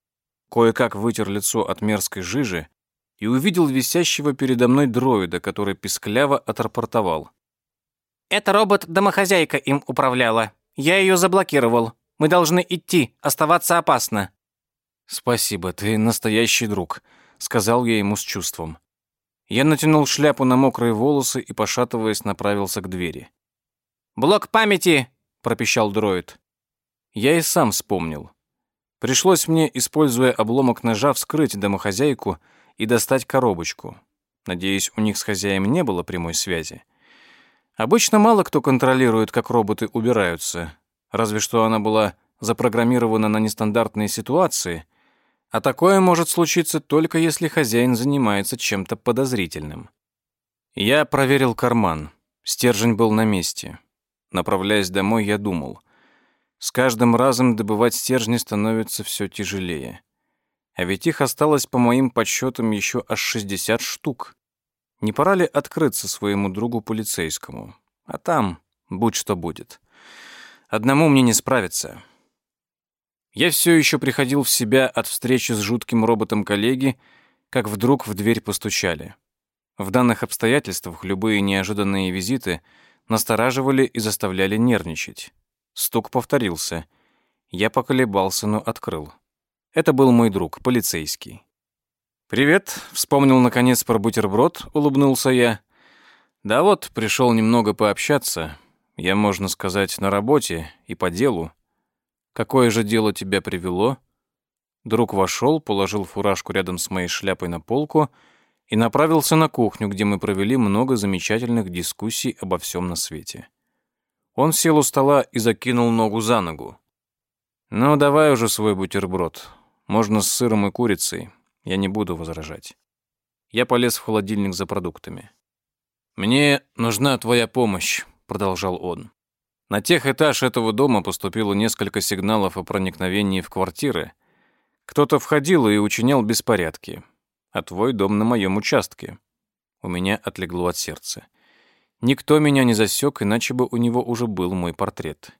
Кое-как вытер лицо от мерзкой жижи и увидел висящего передо мной дроида, который пискляво отрапортовал. «Это робот-домохозяйка им управляла. Я ее заблокировал. Мы должны идти, оставаться опасно». «Спасибо, ты настоящий друг», — сказал я ему с чувством. Я натянул шляпу на мокрые волосы и, пошатываясь, направился к двери. «Блок памяти!» — пропищал дроид. Я и сам вспомнил. Пришлось мне, используя обломок ножа, вскрыть домохозяйку и достать коробочку. Надеюсь, у них с хозяем не было прямой связи. Обычно мало кто контролирует, как роботы убираются. Разве что она была запрограммирована на нестандартные ситуации — а такое может случиться только если хозяин занимается чем-то подозрительным. Я проверил карман. Стержень был на месте. Направляясь домой, я думал. С каждым разом добывать стержни становится все тяжелее. А ведь их осталось, по моим подсчетам, еще аж 60 штук. Не пора ли открыться своему другу полицейскому? А там будь что будет. Одному мне не справиться. Я все еще приходил в себя от встречи с жутким роботом коллеги, как вдруг в дверь постучали. В данных обстоятельствах любые неожиданные визиты настораживали и заставляли нервничать. Стук повторился. Я поколебался, но открыл. Это был мой друг, полицейский. «Привет», — вспомнил наконец про бутерброд, улыбнулся я. «Да вот, пришел немного пообщаться. Я, можно сказать, на работе и по делу. Какое же дело тебя привело?» Друг вошел, положил фуражку рядом с моей шляпой на полку и направился на кухню, где мы провели много замечательных дискуссий обо всем на свете. Он сел у стола и закинул ногу за ногу. «Ну, давай уже свой бутерброд. Можно с сыром и курицей. Я не буду возражать». Я полез в холодильник за продуктами. «Мне нужна твоя помощь», — продолжал он. На тех этаж этого дома поступило несколько сигналов о проникновении в квартиры. Кто-то входил и учинял беспорядки. А твой дом на моем участке. У меня отлегло от сердца. Никто меня не засек, иначе бы у него уже был мой портрет.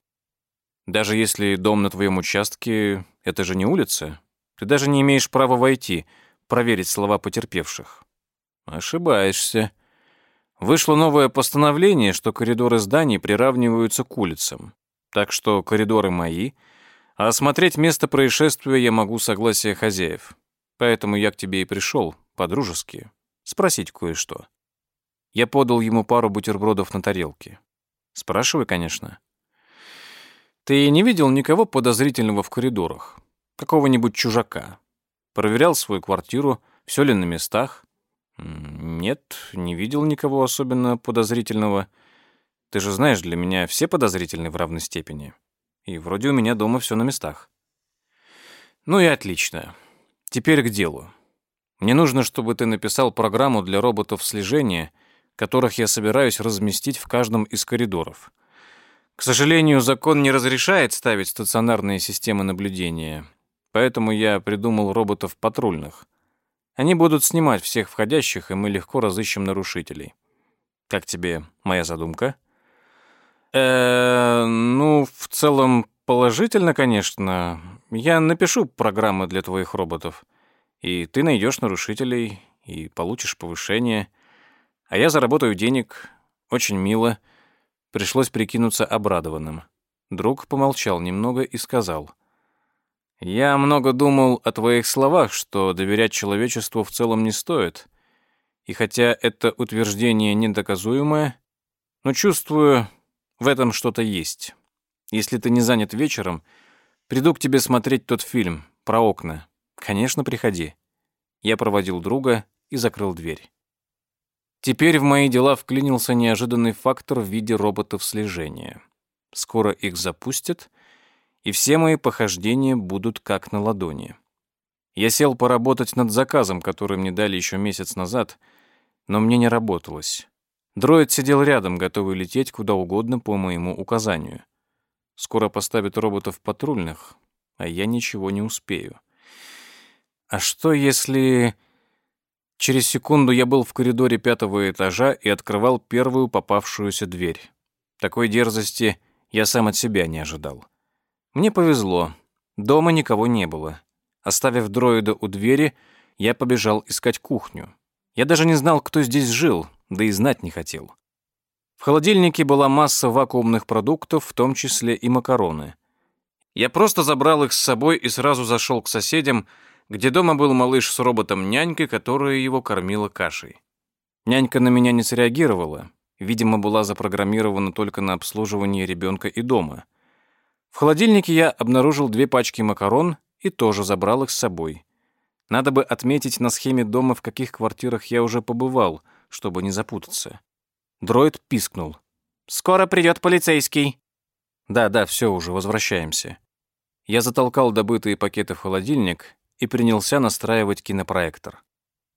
Даже если дом на твоем участке — это же не улица, ты даже не имеешь права войти, проверить слова потерпевших. Ошибаешься. Вышло новое постановление, что коридоры зданий приравниваются к улицам. Так что коридоры мои, а осмотреть место происшествия я могу согласие хозяев. Поэтому я к тебе и пришел, по-дружески, спросить кое-что. Я подал ему пару бутербродов на тарелке. Спрашивай, конечно. Ты не видел никого подозрительного в коридорах? Какого-нибудь чужака? Проверял свою квартиру, все ли на местах? «Нет, не видел никого особенно подозрительного. Ты же знаешь, для меня все подозрительны в равной степени. И вроде у меня дома все на местах». «Ну и отлично. Теперь к делу. Мне нужно, чтобы ты написал программу для роботов слежения, которых я собираюсь разместить в каждом из коридоров. К сожалению, закон не разрешает ставить стационарные системы наблюдения, поэтому я придумал роботов патрульных — они будут снимать всех входящих, и мы легко разыщем нарушителей. Как тебе моя задумка? Э, ну, в целом положительно, конечно. Я напишу программы для твоих роботов, и ты найдешь нарушителей и получишь повышение, а я заработаю денег. Очень мило. Пришлось прикинуться обрадованным. Друг помолчал немного и сказал: Я много думал о твоих словах, что доверять человечеству в целом не стоит. И хотя это утверждение недоказуемое, но чувствую, в этом что-то есть. Если ты не занят вечером, приду к тебе смотреть тот фильм про окна. Конечно, приходи. Я проводил друга и закрыл дверь. Теперь в мои дела вклинился неожиданный фактор в виде роботов слежения. Скоро их запустят, и все мои похождения будут как на ладони. Я сел поработать над заказом, который мне дали еще месяц назад, но мне не работалось. Дроид сидел рядом, готовый лететь куда угодно по моему указанию. Скоро поставят роботов патрульных, а я ничего не успею. А что если... Через секунду я был в коридоре пятого этажа и открывал первую попавшуюся дверь. Такой дерзости я сам от себя не ожидал. Мне повезло. Дома никого не было. Оставив дроида у двери, я побежал искать кухню. Я даже не знал, кто здесь жил, да и знать не хотел. В холодильнике была масса вакуумных продуктов, в том числе и макароны. Я просто забрал их с собой и сразу зашел к соседям, где дома был малыш с роботом-нянькой, которая его кормила кашей. Нянька на меня не среагировала, видимо, была запрограммирована только на обслуживание ребенка и дома. В холодильнике я обнаружил две пачки макарон и тоже забрал их с собой. Надо бы отметить на схеме дома, в каких квартирах я уже побывал, чтобы не запутаться. Дроид пискнул. «Скоро придет полицейский». «Да, да, все уже, возвращаемся». Я затолкал добытые пакеты в холодильник и принялся настраивать кинопроектор.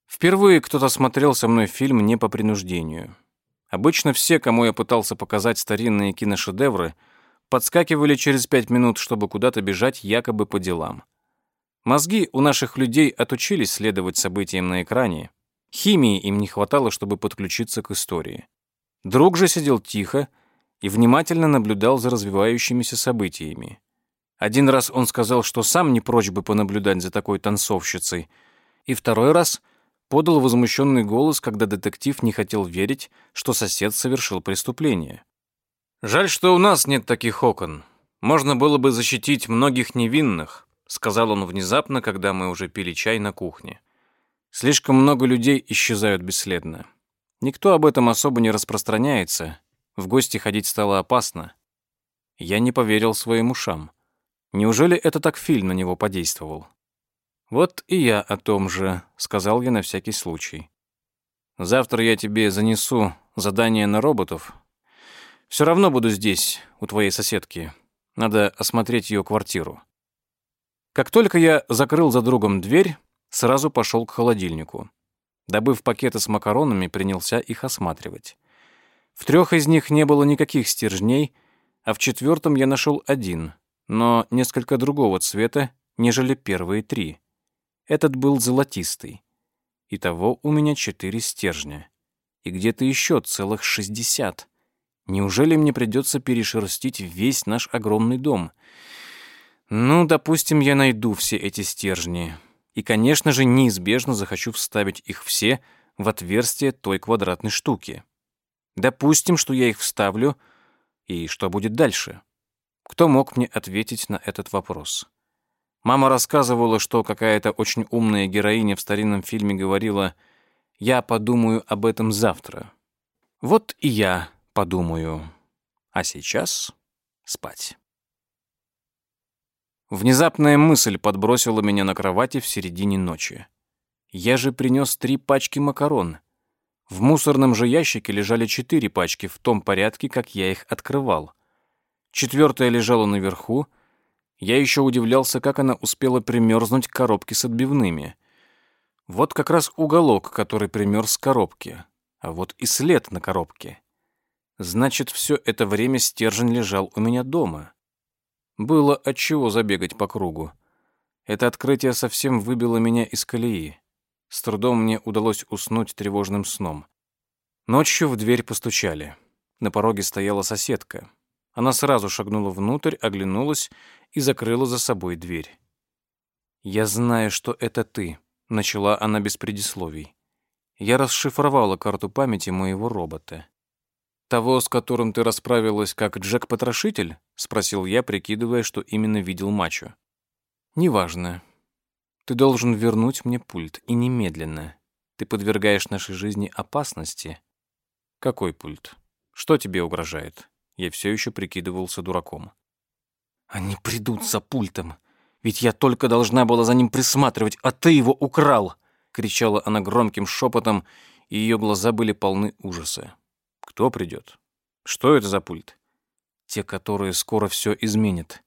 Впервые кто-то смотрел со мной фильм не по принуждению. Обычно все, кому я пытался показать старинные киношедевры, подскакивали через пять минут, чтобы куда-то бежать якобы по делам. Мозги у наших людей отучились следовать событиям на экране. Химии им не хватало, чтобы подключиться к истории. Друг же сидел тихо и внимательно наблюдал за развивающимися событиями. Один раз он сказал, что сам не прочь бы понаблюдать за такой танцовщицей, и второй раз подал возмущенный голос, когда детектив не хотел верить, что сосед совершил преступление. «Жаль, что у нас нет таких окон. Можно было бы защитить многих невинных», сказал он внезапно, когда мы уже пили чай на кухне. «Слишком много людей исчезают бесследно. Никто об этом особо не распространяется. В гости ходить стало опасно». Я не поверил своим ушам. Неужели это так фильм на него подействовал? «Вот и я о том же», — сказал я на всякий случай. «Завтра я тебе занесу задание на роботов. Все равно буду здесь, у твоей соседки. Надо осмотреть ее квартиру». Как только я закрыл за другом дверь, сразу пошел к холодильнику. Добыв пакеты с макаронами, принялся их осматривать. В трех из них не было никаких стержней, а в четвертом я нашел один, но несколько другого цвета, нежели первые три. Этот был золотистый. Итого у меня четыре стержня. И где-то еще целых шестьдесят. Неужели мне придется перешерстить весь наш огромный дом? Ну, допустим, я найду все эти стержни. И, конечно же, неизбежно захочу вставить их все в отверстие той квадратной штуки. Допустим, что я их вставлю, и что будет дальше? Кто мог мне ответить на этот вопрос? Мама рассказывала, что какая-то очень умная героиня в старинном фильме говорила «Я подумаю об этом завтра». Вот и я подумаю. А сейчас спать. Внезапная мысль подбросила меня на кровати в середине ночи. Я же принес три пачки макарон. В мусорном же ящике лежали четыре пачки в том порядке, как я их открывал. Четвертая лежала наверху. Я еще удивлялся, как она успела примерзнуть к коробке с отбивными. Вот как раз уголок, который примерз к коробке. А вот и след на коробке. Значит, все это время стержень лежал у меня дома. Было от чего забегать по кругу. Это открытие совсем выбило меня из колеи. С трудом мне удалось уснуть тревожным сном. Ночью в дверь постучали. На пороге стояла соседка. Она сразу шагнула внутрь, оглянулась и закрыла за собой дверь. «Я знаю, что это ты», — начала она без предисловий. Я расшифровала карту памяти моего робота. «Того, с которым ты расправилась как Джек-потрошитель?» — спросил я, прикидывая, что именно видел Мачо. Неважно. Ты должен вернуть мне пульт, и немедленно. Ты подвергаешь нашей жизни опасности. Какой пульт? Что тебе угрожает? Я все еще прикидывался дураком. Они придут за пультом. Ведь я только должна была за ним присматривать, а ты его украл!» — кричала она громким шепотом, и ее глаза были полны ужаса. «Кто придет? Что это за пульт?» «Те, которые скоро все изменят.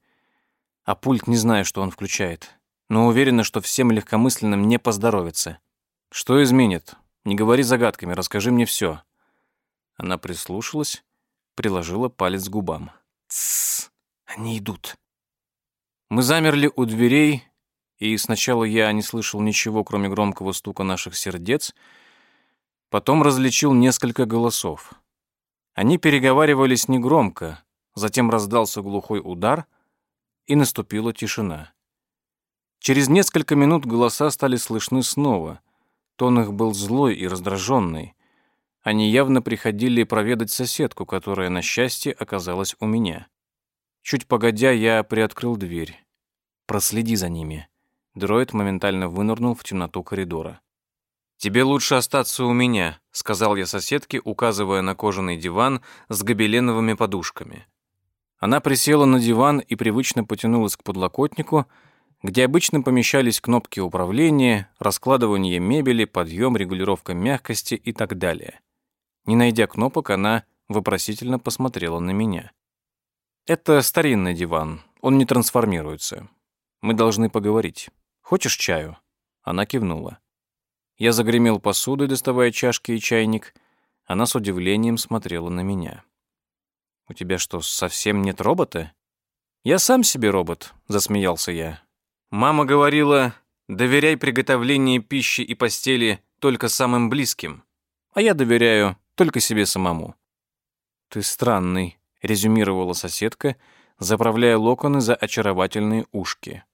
А пульт не знаю, что он включает, но уверена, что всем легкомысленным не поздоровится». «Что изменит? Не говори загадками, расскажи мне все». Она прислушалась, приложила палец к губам. «Тссс, они идут». Мы замерли у дверей, и сначала я не слышал ничего, кроме громкого стука наших сердец, потом различил несколько голосов. Они переговаривались негромко, затем раздался глухой удар, и наступила тишина. Через несколько минут голоса стали слышны снова. Тон их был злой и раздраженный. Они явно приходили проведать соседку, которая, на счастье, оказалась у меня. Чуть погодя, я приоткрыл дверь. «Проследи за ними». Дроид моментально вынырнул в темноту коридора. «Тебе лучше остаться у меня», — сказал я соседке, указывая на кожаный диван с гобеленовыми подушками. Она присела на диван и привычно потянулась к подлокотнику, где обычно помещались кнопки управления, раскладывание мебели, подъем, регулировка мягкости и так далее. Не найдя кнопок, она вопросительно посмотрела на меня. Это старинный диван, он не трансформируется. Мы должны поговорить. Хочешь чаю?» Она кивнула. Я загремел посудой, доставая чашки и чайник. Она с удивлением смотрела на меня. «У тебя что, совсем нет робота?» «Я сам себе робот», — засмеялся я. «Мама говорила, доверяй приготовлению пищи и постели только самым близким, а я доверяю только себе самому». «Ты странный», резюмировала соседка, заправляя локоны за очаровательные ушки.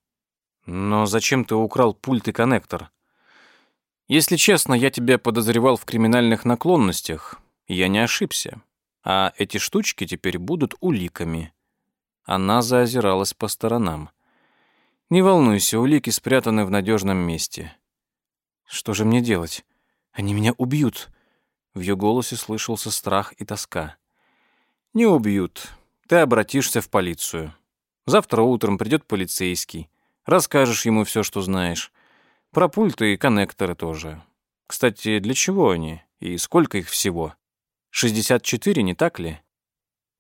«Но зачем ты украл пульт и коннектор?» «Если честно, я тебя подозревал в криминальных наклонностях. Я не ошибся. А эти штучки теперь будут уликами». Она заозиралась по сторонам. «Не волнуйся, улики спрятаны в надежном месте». «Что же мне делать? Они меня убьют». В ее голосе слышался страх и тоска. Не убьют. Ты обратишься в полицию. Завтра утром придет полицейский. Расскажешь ему все, что знаешь. Про пульты и коннекторы тоже. Кстати, для чего они? И сколько их всего? 64, не так ли?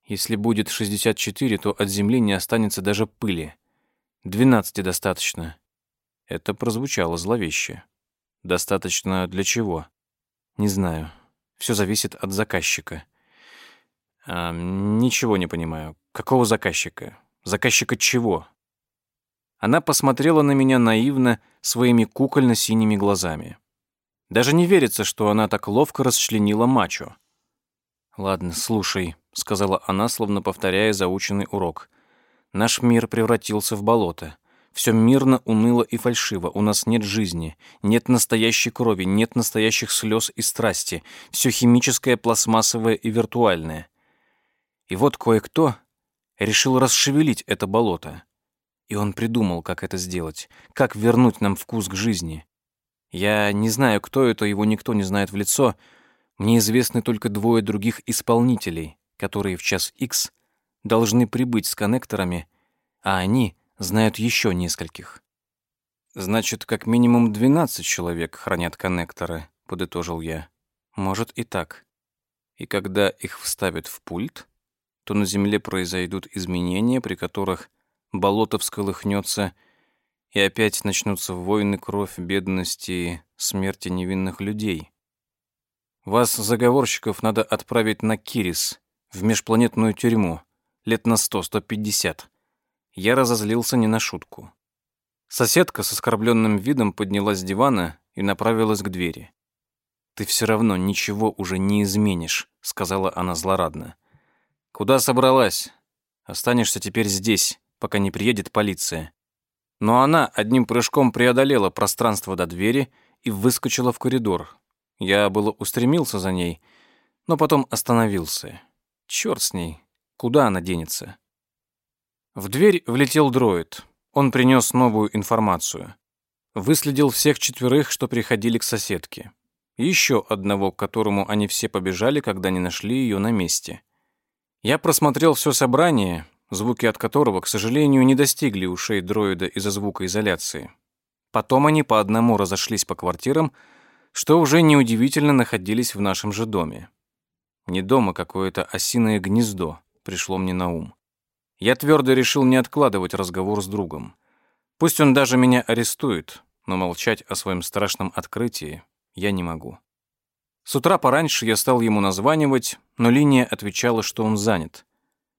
Если будет 64, то от земли не останется даже пыли. 12 достаточно. Это прозвучало зловеще. Достаточно для чего? Не знаю. Все зависит от заказчика. А, ничего не понимаю. Какого заказчика? Заказчика чего? Она посмотрела на меня наивно своими кукольно-синими глазами. Даже не верится, что она так ловко расчленила мачо. «Ладно, слушай», — сказала она, словно повторяя заученный урок. «Наш мир превратился в болото. Все мирно, уныло и фальшиво. У нас нет жизни, нет настоящей крови, нет настоящих слез и страсти. Все химическое, пластмассовое и виртуальное. И вот кое-кто решил расшевелить это болото. И он придумал, как это сделать, как вернуть нам вкус к жизни. Я не знаю, кто это, его никто не знает в лицо. Мне известны только двое других исполнителей, которые в час X должны прибыть с коннекторами, а они знают еще нескольких. «Значит, как минимум 12 человек хранят коннекторы», — подытожил я. «Может и так. И когда их вставят в пульт, то на Земле произойдут изменения, при которых болото всколыхнется, и опять начнутся войны, кровь, бедности и смерти невинных людей. Вас, заговорщиков, надо отправить на Кирис, в межпланетную тюрьму, лет на сто, сто пятьдесят. Я разозлился не на шутку. Соседка с оскорбленным видом поднялась с дивана и направилась к двери. «Ты все равно ничего уже не изменишь», — сказала она злорадно. «Куда собралась? Останешься теперь здесь, пока не приедет полиция». Но она одним прыжком преодолела пространство до двери и выскочила в коридор. Я было устремился за ней, но потом остановился. Черт с ней, куда она денется? В дверь влетел дроид. Он принес новую информацию. Выследил всех четверых, что приходили к соседке. еще одного, к которому они все побежали, когда не нашли ее на месте. Я просмотрел все собрание, звуки от которого, к сожалению, не достигли ушей дроида из-за звукоизоляции. Потом они по одному разошлись по квартирам, что уже неудивительно находились в нашем же доме. Не дома какое-то осиное гнездо пришло мне на ум. Я твердо решил не откладывать разговор с другом. Пусть он даже меня арестует, но молчать о своем страшном открытии я не могу. С утра пораньше я стал ему названивать, но линия отвечала, что он занят.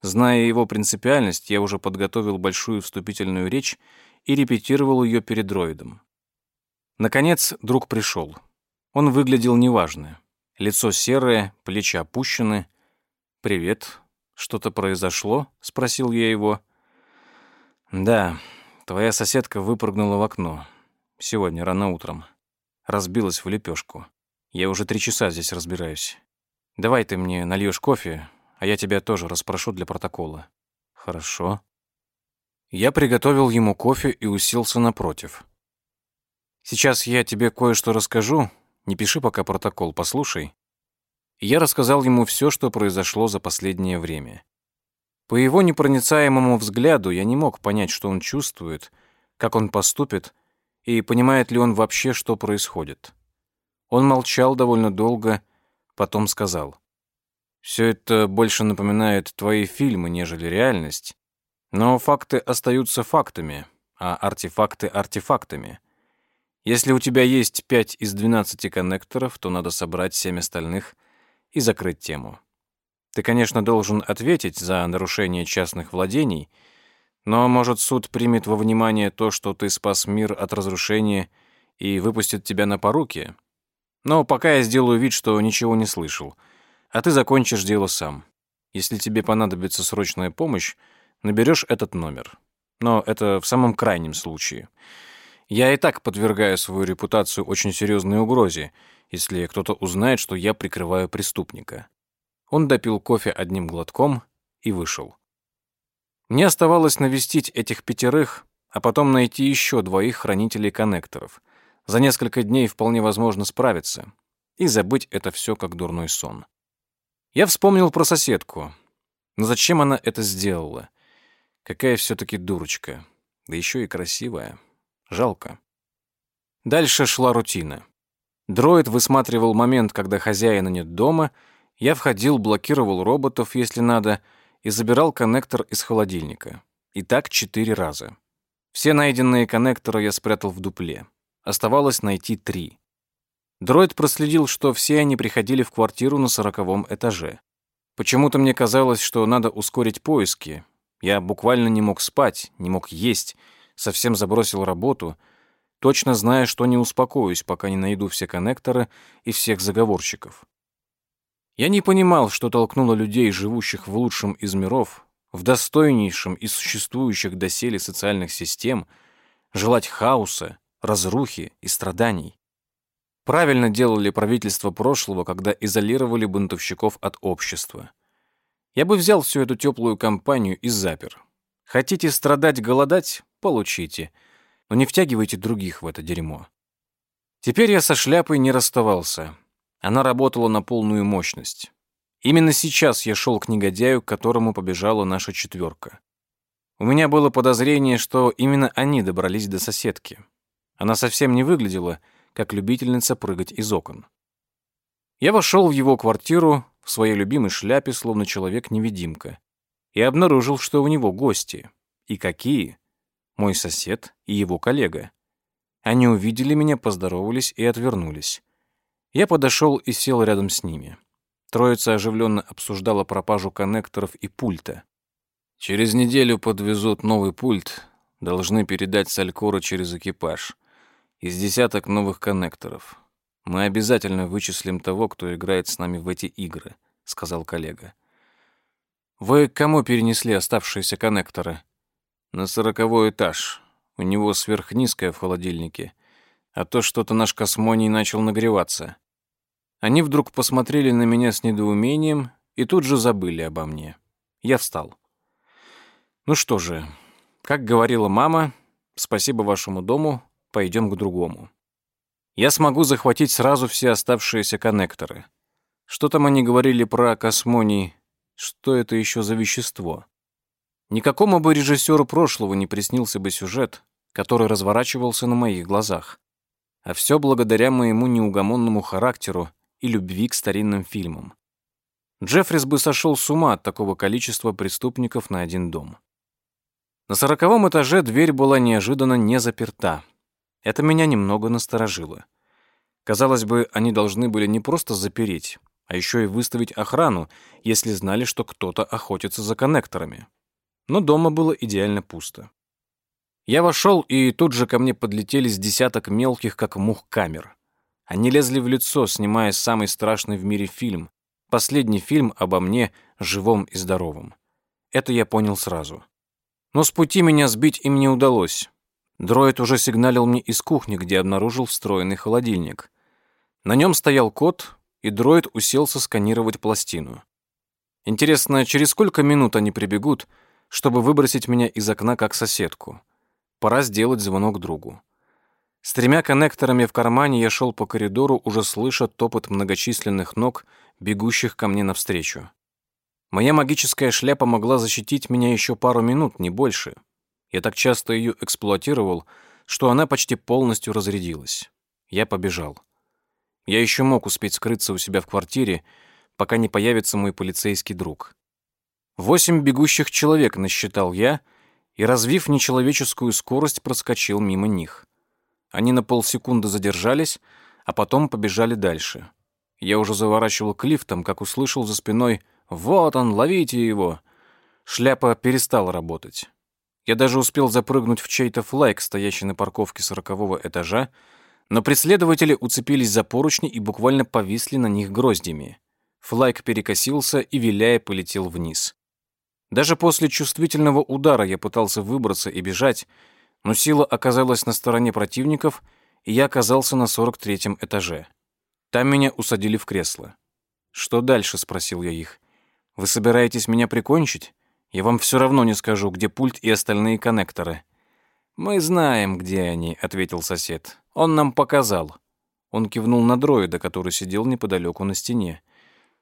Зная его принципиальность, я уже подготовил большую вступительную речь и репетировал ее перед дроидом. Наконец, друг пришел. Он выглядел неважно. Лицо серое, плечи опущены. «Привет. Что-то произошло?» — спросил я его. «Да, твоя соседка выпрыгнула в окно. Сегодня, рано утром. Разбилась в лепешку. Я уже три часа здесь разбираюсь. Давай ты мне нальешь кофе, а я тебя тоже расспрошу для протокола». «Хорошо». Я приготовил ему кофе и уселся напротив. «Сейчас я тебе кое-что расскажу. Не пиши пока протокол, послушай». Я рассказал ему все, что произошло за последнее время. По его непроницаемому взгляду я не мог понять, что он чувствует, как он поступит и понимает ли он вообще, что происходит. Он молчал довольно долго, потом сказал. Все это больше напоминает твои фильмы, нежели реальность. Но факты остаются фактами, а артефакты — артефактами. Если у тебя есть 5 из 12 коннекторов, то надо собрать 7 остальных и закрыть тему. Ты, конечно, должен ответить за нарушение частных владений, но, может, суд примет во внимание то, что ты спас мир от разрушения и выпустит тебя на поруки. Но пока я сделаю вид, что ничего не слышал — а ты закончишь дело сам. Если тебе понадобится срочная помощь, наберешь этот номер. Но это в самом крайнем случае. Я и так подвергаю свою репутацию очень серьезной угрозе, если кто-то узнает, что я прикрываю преступника. Он допил кофе одним глотком и вышел. Мне оставалось навестить этих пятерых, а потом найти еще двоих хранителей коннекторов. За несколько дней вполне возможно справиться и забыть это все как дурной сон. Я вспомнил про соседку. Но зачем она это сделала? Какая все-таки дурочка. Да еще и красивая. Жалко. Дальше шла рутина. Дроид высматривал момент, когда хозяина нет дома, я входил, блокировал роботов, если надо, и забирал коннектор из холодильника. И так четыре раза. Все найденные коннекторы я спрятал в дупле. Оставалось найти три. Дроид проследил, что все они приходили в квартиру на сороковом этаже. Почему-то мне казалось, что надо ускорить поиски. Я буквально не мог спать, не мог есть, совсем забросил работу, точно зная, что не успокоюсь, пока не найду все коннекторы и всех заговорщиков. Я не понимал, что толкнуло людей, живущих в лучшем из миров, в достойнейшем из существующих доселе социальных систем, желать хаоса, разрухи и страданий. Правильно делали правительство прошлого, когда изолировали бунтовщиков от общества. Я бы взял всю эту теплую компанию и запер. Хотите страдать, голодать — получите. Но не втягивайте других в это дерьмо. Теперь я со шляпой не расставался. Она работала на полную мощность. Именно сейчас я шел к негодяю, к которому побежала наша четверка. У меня было подозрение, что именно они добрались до соседки. Она совсем не выглядела — как любительница прыгать из окон. Я вошел в его квартиру в своей любимой шляпе, словно человек-невидимка, и обнаружил, что у него гости. И какие? Мой сосед и его коллега. Они увидели меня, поздоровались и отвернулись. Я подошел и сел рядом с ними. Троица оживленно обсуждала пропажу коннекторов и пульта. «Через неделю подвезут новый пульт. Должны передать Салькора через экипаж из десяток новых коннекторов. Мы обязательно вычислим того, кто играет с нами в эти игры», — сказал коллега. «Вы кому перенесли оставшиеся коннекторы?» «На сороковой этаж. У него сверхнизкая в холодильнике. А то что-то наш космоний начал нагреваться». Они вдруг посмотрели на меня с недоумением и тут же забыли обо мне. Я встал. «Ну что же, как говорила мама, Спасибо вашему дому, пойдем к другому. Я смогу захватить сразу все оставшиеся коннекторы. Что там они говорили про космоний? Что это еще за вещество? Никакому бы режиссеру прошлого не приснился бы сюжет, который разворачивался на моих глазах. А все благодаря моему неугомонному характеру и любви к старинным фильмам. Джеффрис бы сошел с ума от такого количества преступников на один дом. На сороковом этаже дверь была неожиданно не заперта. Это меня немного насторожило. Казалось бы, они должны были не просто запереть, а еще и выставить охрану, если знали, что кто-то охотится за коннекторами. Но дома было идеально пусто. Я вошел, и тут же ко мне подлетели с десяток мелких, как мух, камер. Они лезли в лицо, снимая самый страшный в мире фильм. Последний фильм обо мне, живом и здоровом. Это я понял сразу. Но с пути меня сбить им не удалось. Дроид уже сигналил мне из кухни, где обнаружил встроенный холодильник. На нем стоял код, и дроид уселся сканировать пластину. Интересно, через сколько минут они прибегут, чтобы выбросить меня из окна как соседку? Пора сделать звонок другу. С тремя коннекторами в кармане я шел по коридору, уже слыша топот многочисленных ног, бегущих ко мне навстречу. Моя магическая шляпа могла защитить меня еще пару минут, не больше. Я так часто ее эксплуатировал, что она почти полностью разрядилась. Я побежал. Я еще мог успеть скрыться у себя в квартире, пока не появится мой полицейский друг. Восемь бегущих человек насчитал я, и, развив нечеловеческую скорость, проскочил мимо них. Они на полсекунды задержались, а потом побежали дальше. Я уже заворачивал к лифтам, как услышал за спиной «Вот он, ловите его!» Шляпа перестала работать. Я даже успел запрыгнуть в чей-то флайк, стоящий на парковке сорокового этажа, но преследователи уцепились за поручни и буквально повисли на них гроздями. Флайк перекосился и, виляя, полетел вниз. Даже после чувствительного удара я пытался выбраться и бежать, но сила оказалась на стороне противников, и я оказался на 43-м этаже. Там меня усадили в кресло. «Что дальше?» — спросил я их. Вы собираетесь меня прикончить? Я вам все равно не скажу, где пульт и остальные коннекторы». «Мы знаем, где они», — ответил сосед. «Он нам показал». Он кивнул на дроида, который сидел неподалеку на стене.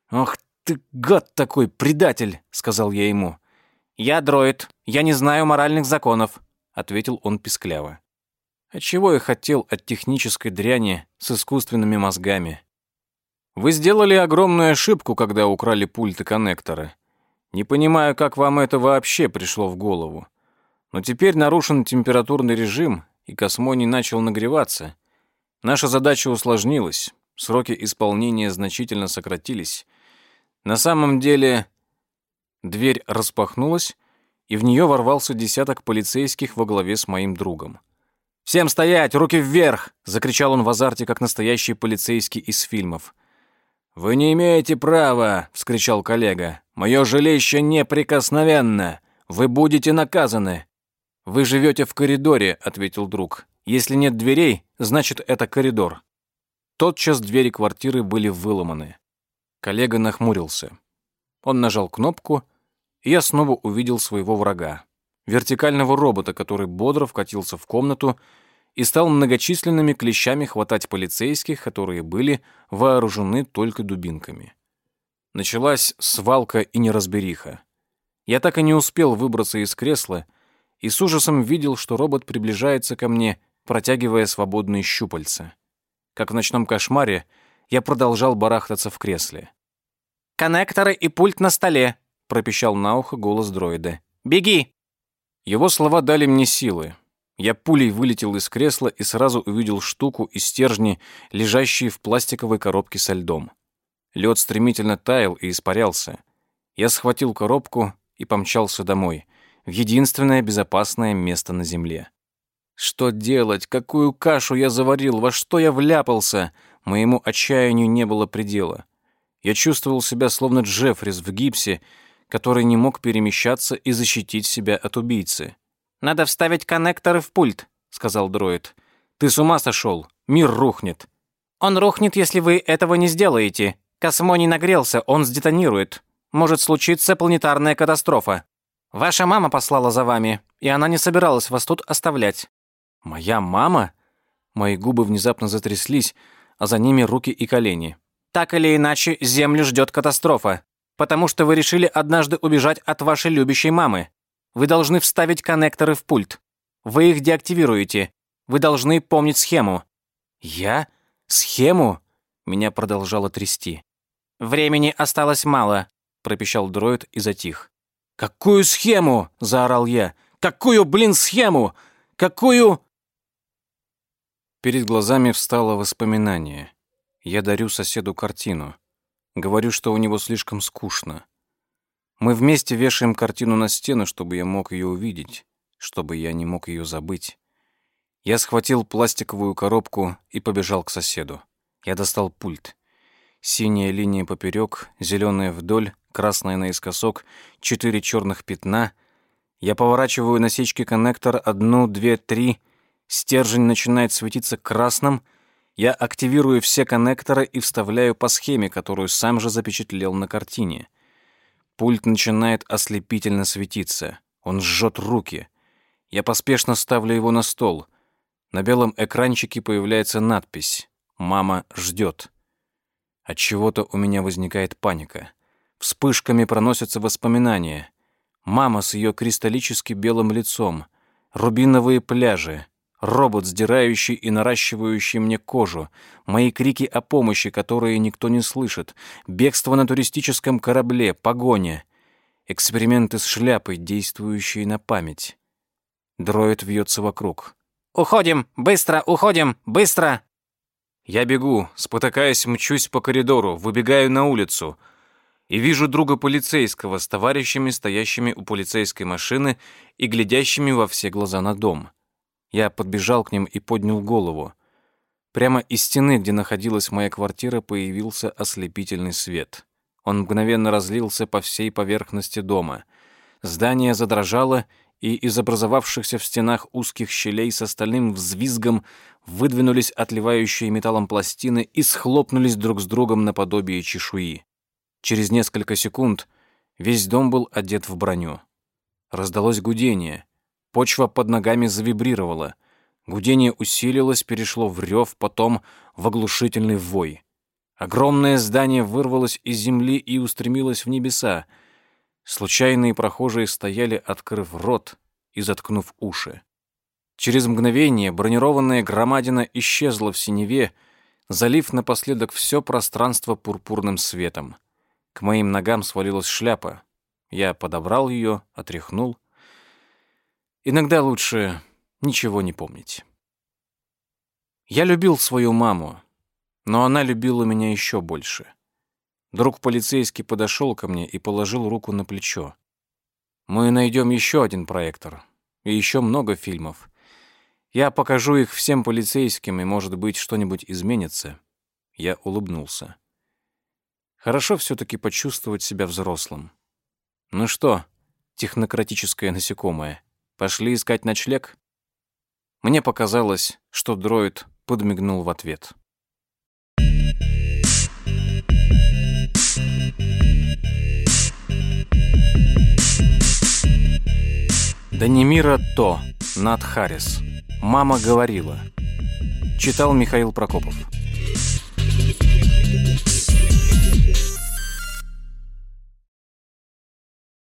«Ах ты, гад такой, предатель!» — сказал я ему. «Я дроид. Я не знаю моральных законов», — ответил он пискляво. «А чего я хотел от технической дряни с искусственными мозгами?» Вы сделали огромную ошибку, когда украли пульты коннектора. Не понимаю, как вам это вообще пришло в голову. Но теперь нарушен температурный режим, и космоний начал нагреваться. Наша задача усложнилась, сроки исполнения значительно сократились. На самом деле дверь распахнулась, и в нее ворвался десяток полицейских во главе с моим другом. «Всем стоять! Руки вверх!» — закричал он в азарте, как настоящий полицейский из фильмов. «Вы не имеете права!» — вскричал коллега. «Мое жилище неприкосновенно! Вы будете наказаны!» «Вы живете в коридоре», — ответил друг. «Если нет дверей, значит, это коридор». Тотчас двери квартиры были выломаны. Коллега нахмурился. Он нажал кнопку, и я снова увидел своего врага. Вертикального робота, который бодро вкатился в комнату и стал многочисленными клещами хватать полицейских, которые были вооружены только дубинками. Началась свалка и неразбериха. Я так и не успел выбраться из кресла и с ужасом видел, что робот приближается ко мне, протягивая свободные щупальца. Как в ночном кошмаре, я продолжал барахтаться в кресле. «Коннекторы и пульт на столе», — пропищал на ухо голос дроида. «Беги!» Его слова дали мне силы. Я пулей вылетел из кресла и сразу увидел штуку и стержни, лежащие в пластиковой коробке со льдом. Лед стремительно таял и испарялся. Я схватил коробку и помчался домой, в единственное безопасное место на земле. Что делать? Какую кашу я заварил? Во что я вляпался? Моему отчаянию не было предела. Я чувствовал себя словно Джеффрис в гипсе, который не мог перемещаться и защитить себя от убийцы. «Надо вставить коннекторы в пульт», — сказал дроид. «Ты с ума сошел? Мир рухнет». «Он рухнет, если вы этого не сделаете. Космоний нагрелся, он сдетонирует. Может случиться планетарная катастрофа. Ваша мама послала за вами, и она не собиралась вас тут оставлять. Моя мама? Мои губы внезапно затряслись, а за ними руки и колени. Так или иначе, Землю ждет катастрофа, потому что вы решили однажды убежать от вашей любящей мамы. Вы должны вставить коннекторы в пульт. Вы их деактивируете. Вы должны помнить схему. Я? Схему? Меня продолжало трясти. Времени осталось мало, пропищал дроид и затих. Какую схему? заорал я. Какую, блин, схему? Какую? Перед глазами встало воспоминание. Я дарю соседу картину. Говорю, что у него слишком скучно. Мы вместе вешаем картину на стену, чтобы я мог ее увидеть, чтобы я не мог ее забыть. Я схватил пластиковую коробку и побежал к соседу. Я достал пульт. Синяя линия поперек, зеленая вдоль, красная наискосок, четыре черных пятна. Я поворачиваю насечки коннектор одну, две, три — Стержень начинает светиться красным. Я активирую все коннекторы и вставляю по схеме, которую сам же запечатлел на картине. Пульт начинает ослепительно светиться. Он жжет руки. Я поспешно ставлю его на стол. На белом экранчике появляется надпись «Мама ждет». От чего-то у меня возникает паника. Вспышками проносятся воспоминания. Мама с ее кристаллически белым лицом, рубиновые пляжи, робот, сдирающий и наращивающий мне кожу, мои крики о помощи, которые никто не слышит, бегство на туристическом корабле, погоня, эксперименты с шляпой, действующие на память. Дроид вьется вокруг. «Уходим! Быстро! Уходим! Быстро!» Я бегу, спотыкаясь, мчусь по коридору, выбегаю на улицу и вижу друга полицейского с товарищами, стоящими у полицейской машины и глядящими во все глаза на дом. Я подбежал к ним и поднял голову. Прямо из стены, где находилась моя квартира, появился ослепительный свет. Он мгновенно разлился по всей поверхности дома. Здание задрожало, и из образовавшихся в стенах узких щелей с остальным взвизгом выдвинулись отливающие металлом пластины и схлопнулись друг с другом наподобие чешуи. Через несколько секунд весь дом был одет в броню. Раздалось гудение. Почва под ногами завибрировала. Гудение усилилось, перешло в рев, потом в оглушительный вой. Огромное здание вырвалось из земли и устремилось в небеса. Случайные прохожие стояли, открыв рот и заткнув уши. Через мгновение бронированная громадина исчезла в синеве, залив напоследок все пространство пурпурным светом. К моим ногам свалилась шляпа. Я подобрал ее, отряхнул — Иногда лучше ничего не помнить. Я любил свою маму, но она любила меня еще больше. Друг полицейский подошел ко мне и положил руку на плечо. Мы найдем еще один проектор и еще много фильмов. Я покажу их всем полицейским, и, может быть, что-нибудь изменится. Я улыбнулся. Хорошо все-таки почувствовать себя взрослым. Ну что, технократическое насекомое, Пошли искать ночлег? Мне показалось, что дроид подмигнул в ответ. Данимира То, Над Харрис. Мама говорила. Читал Михаил Прокопов.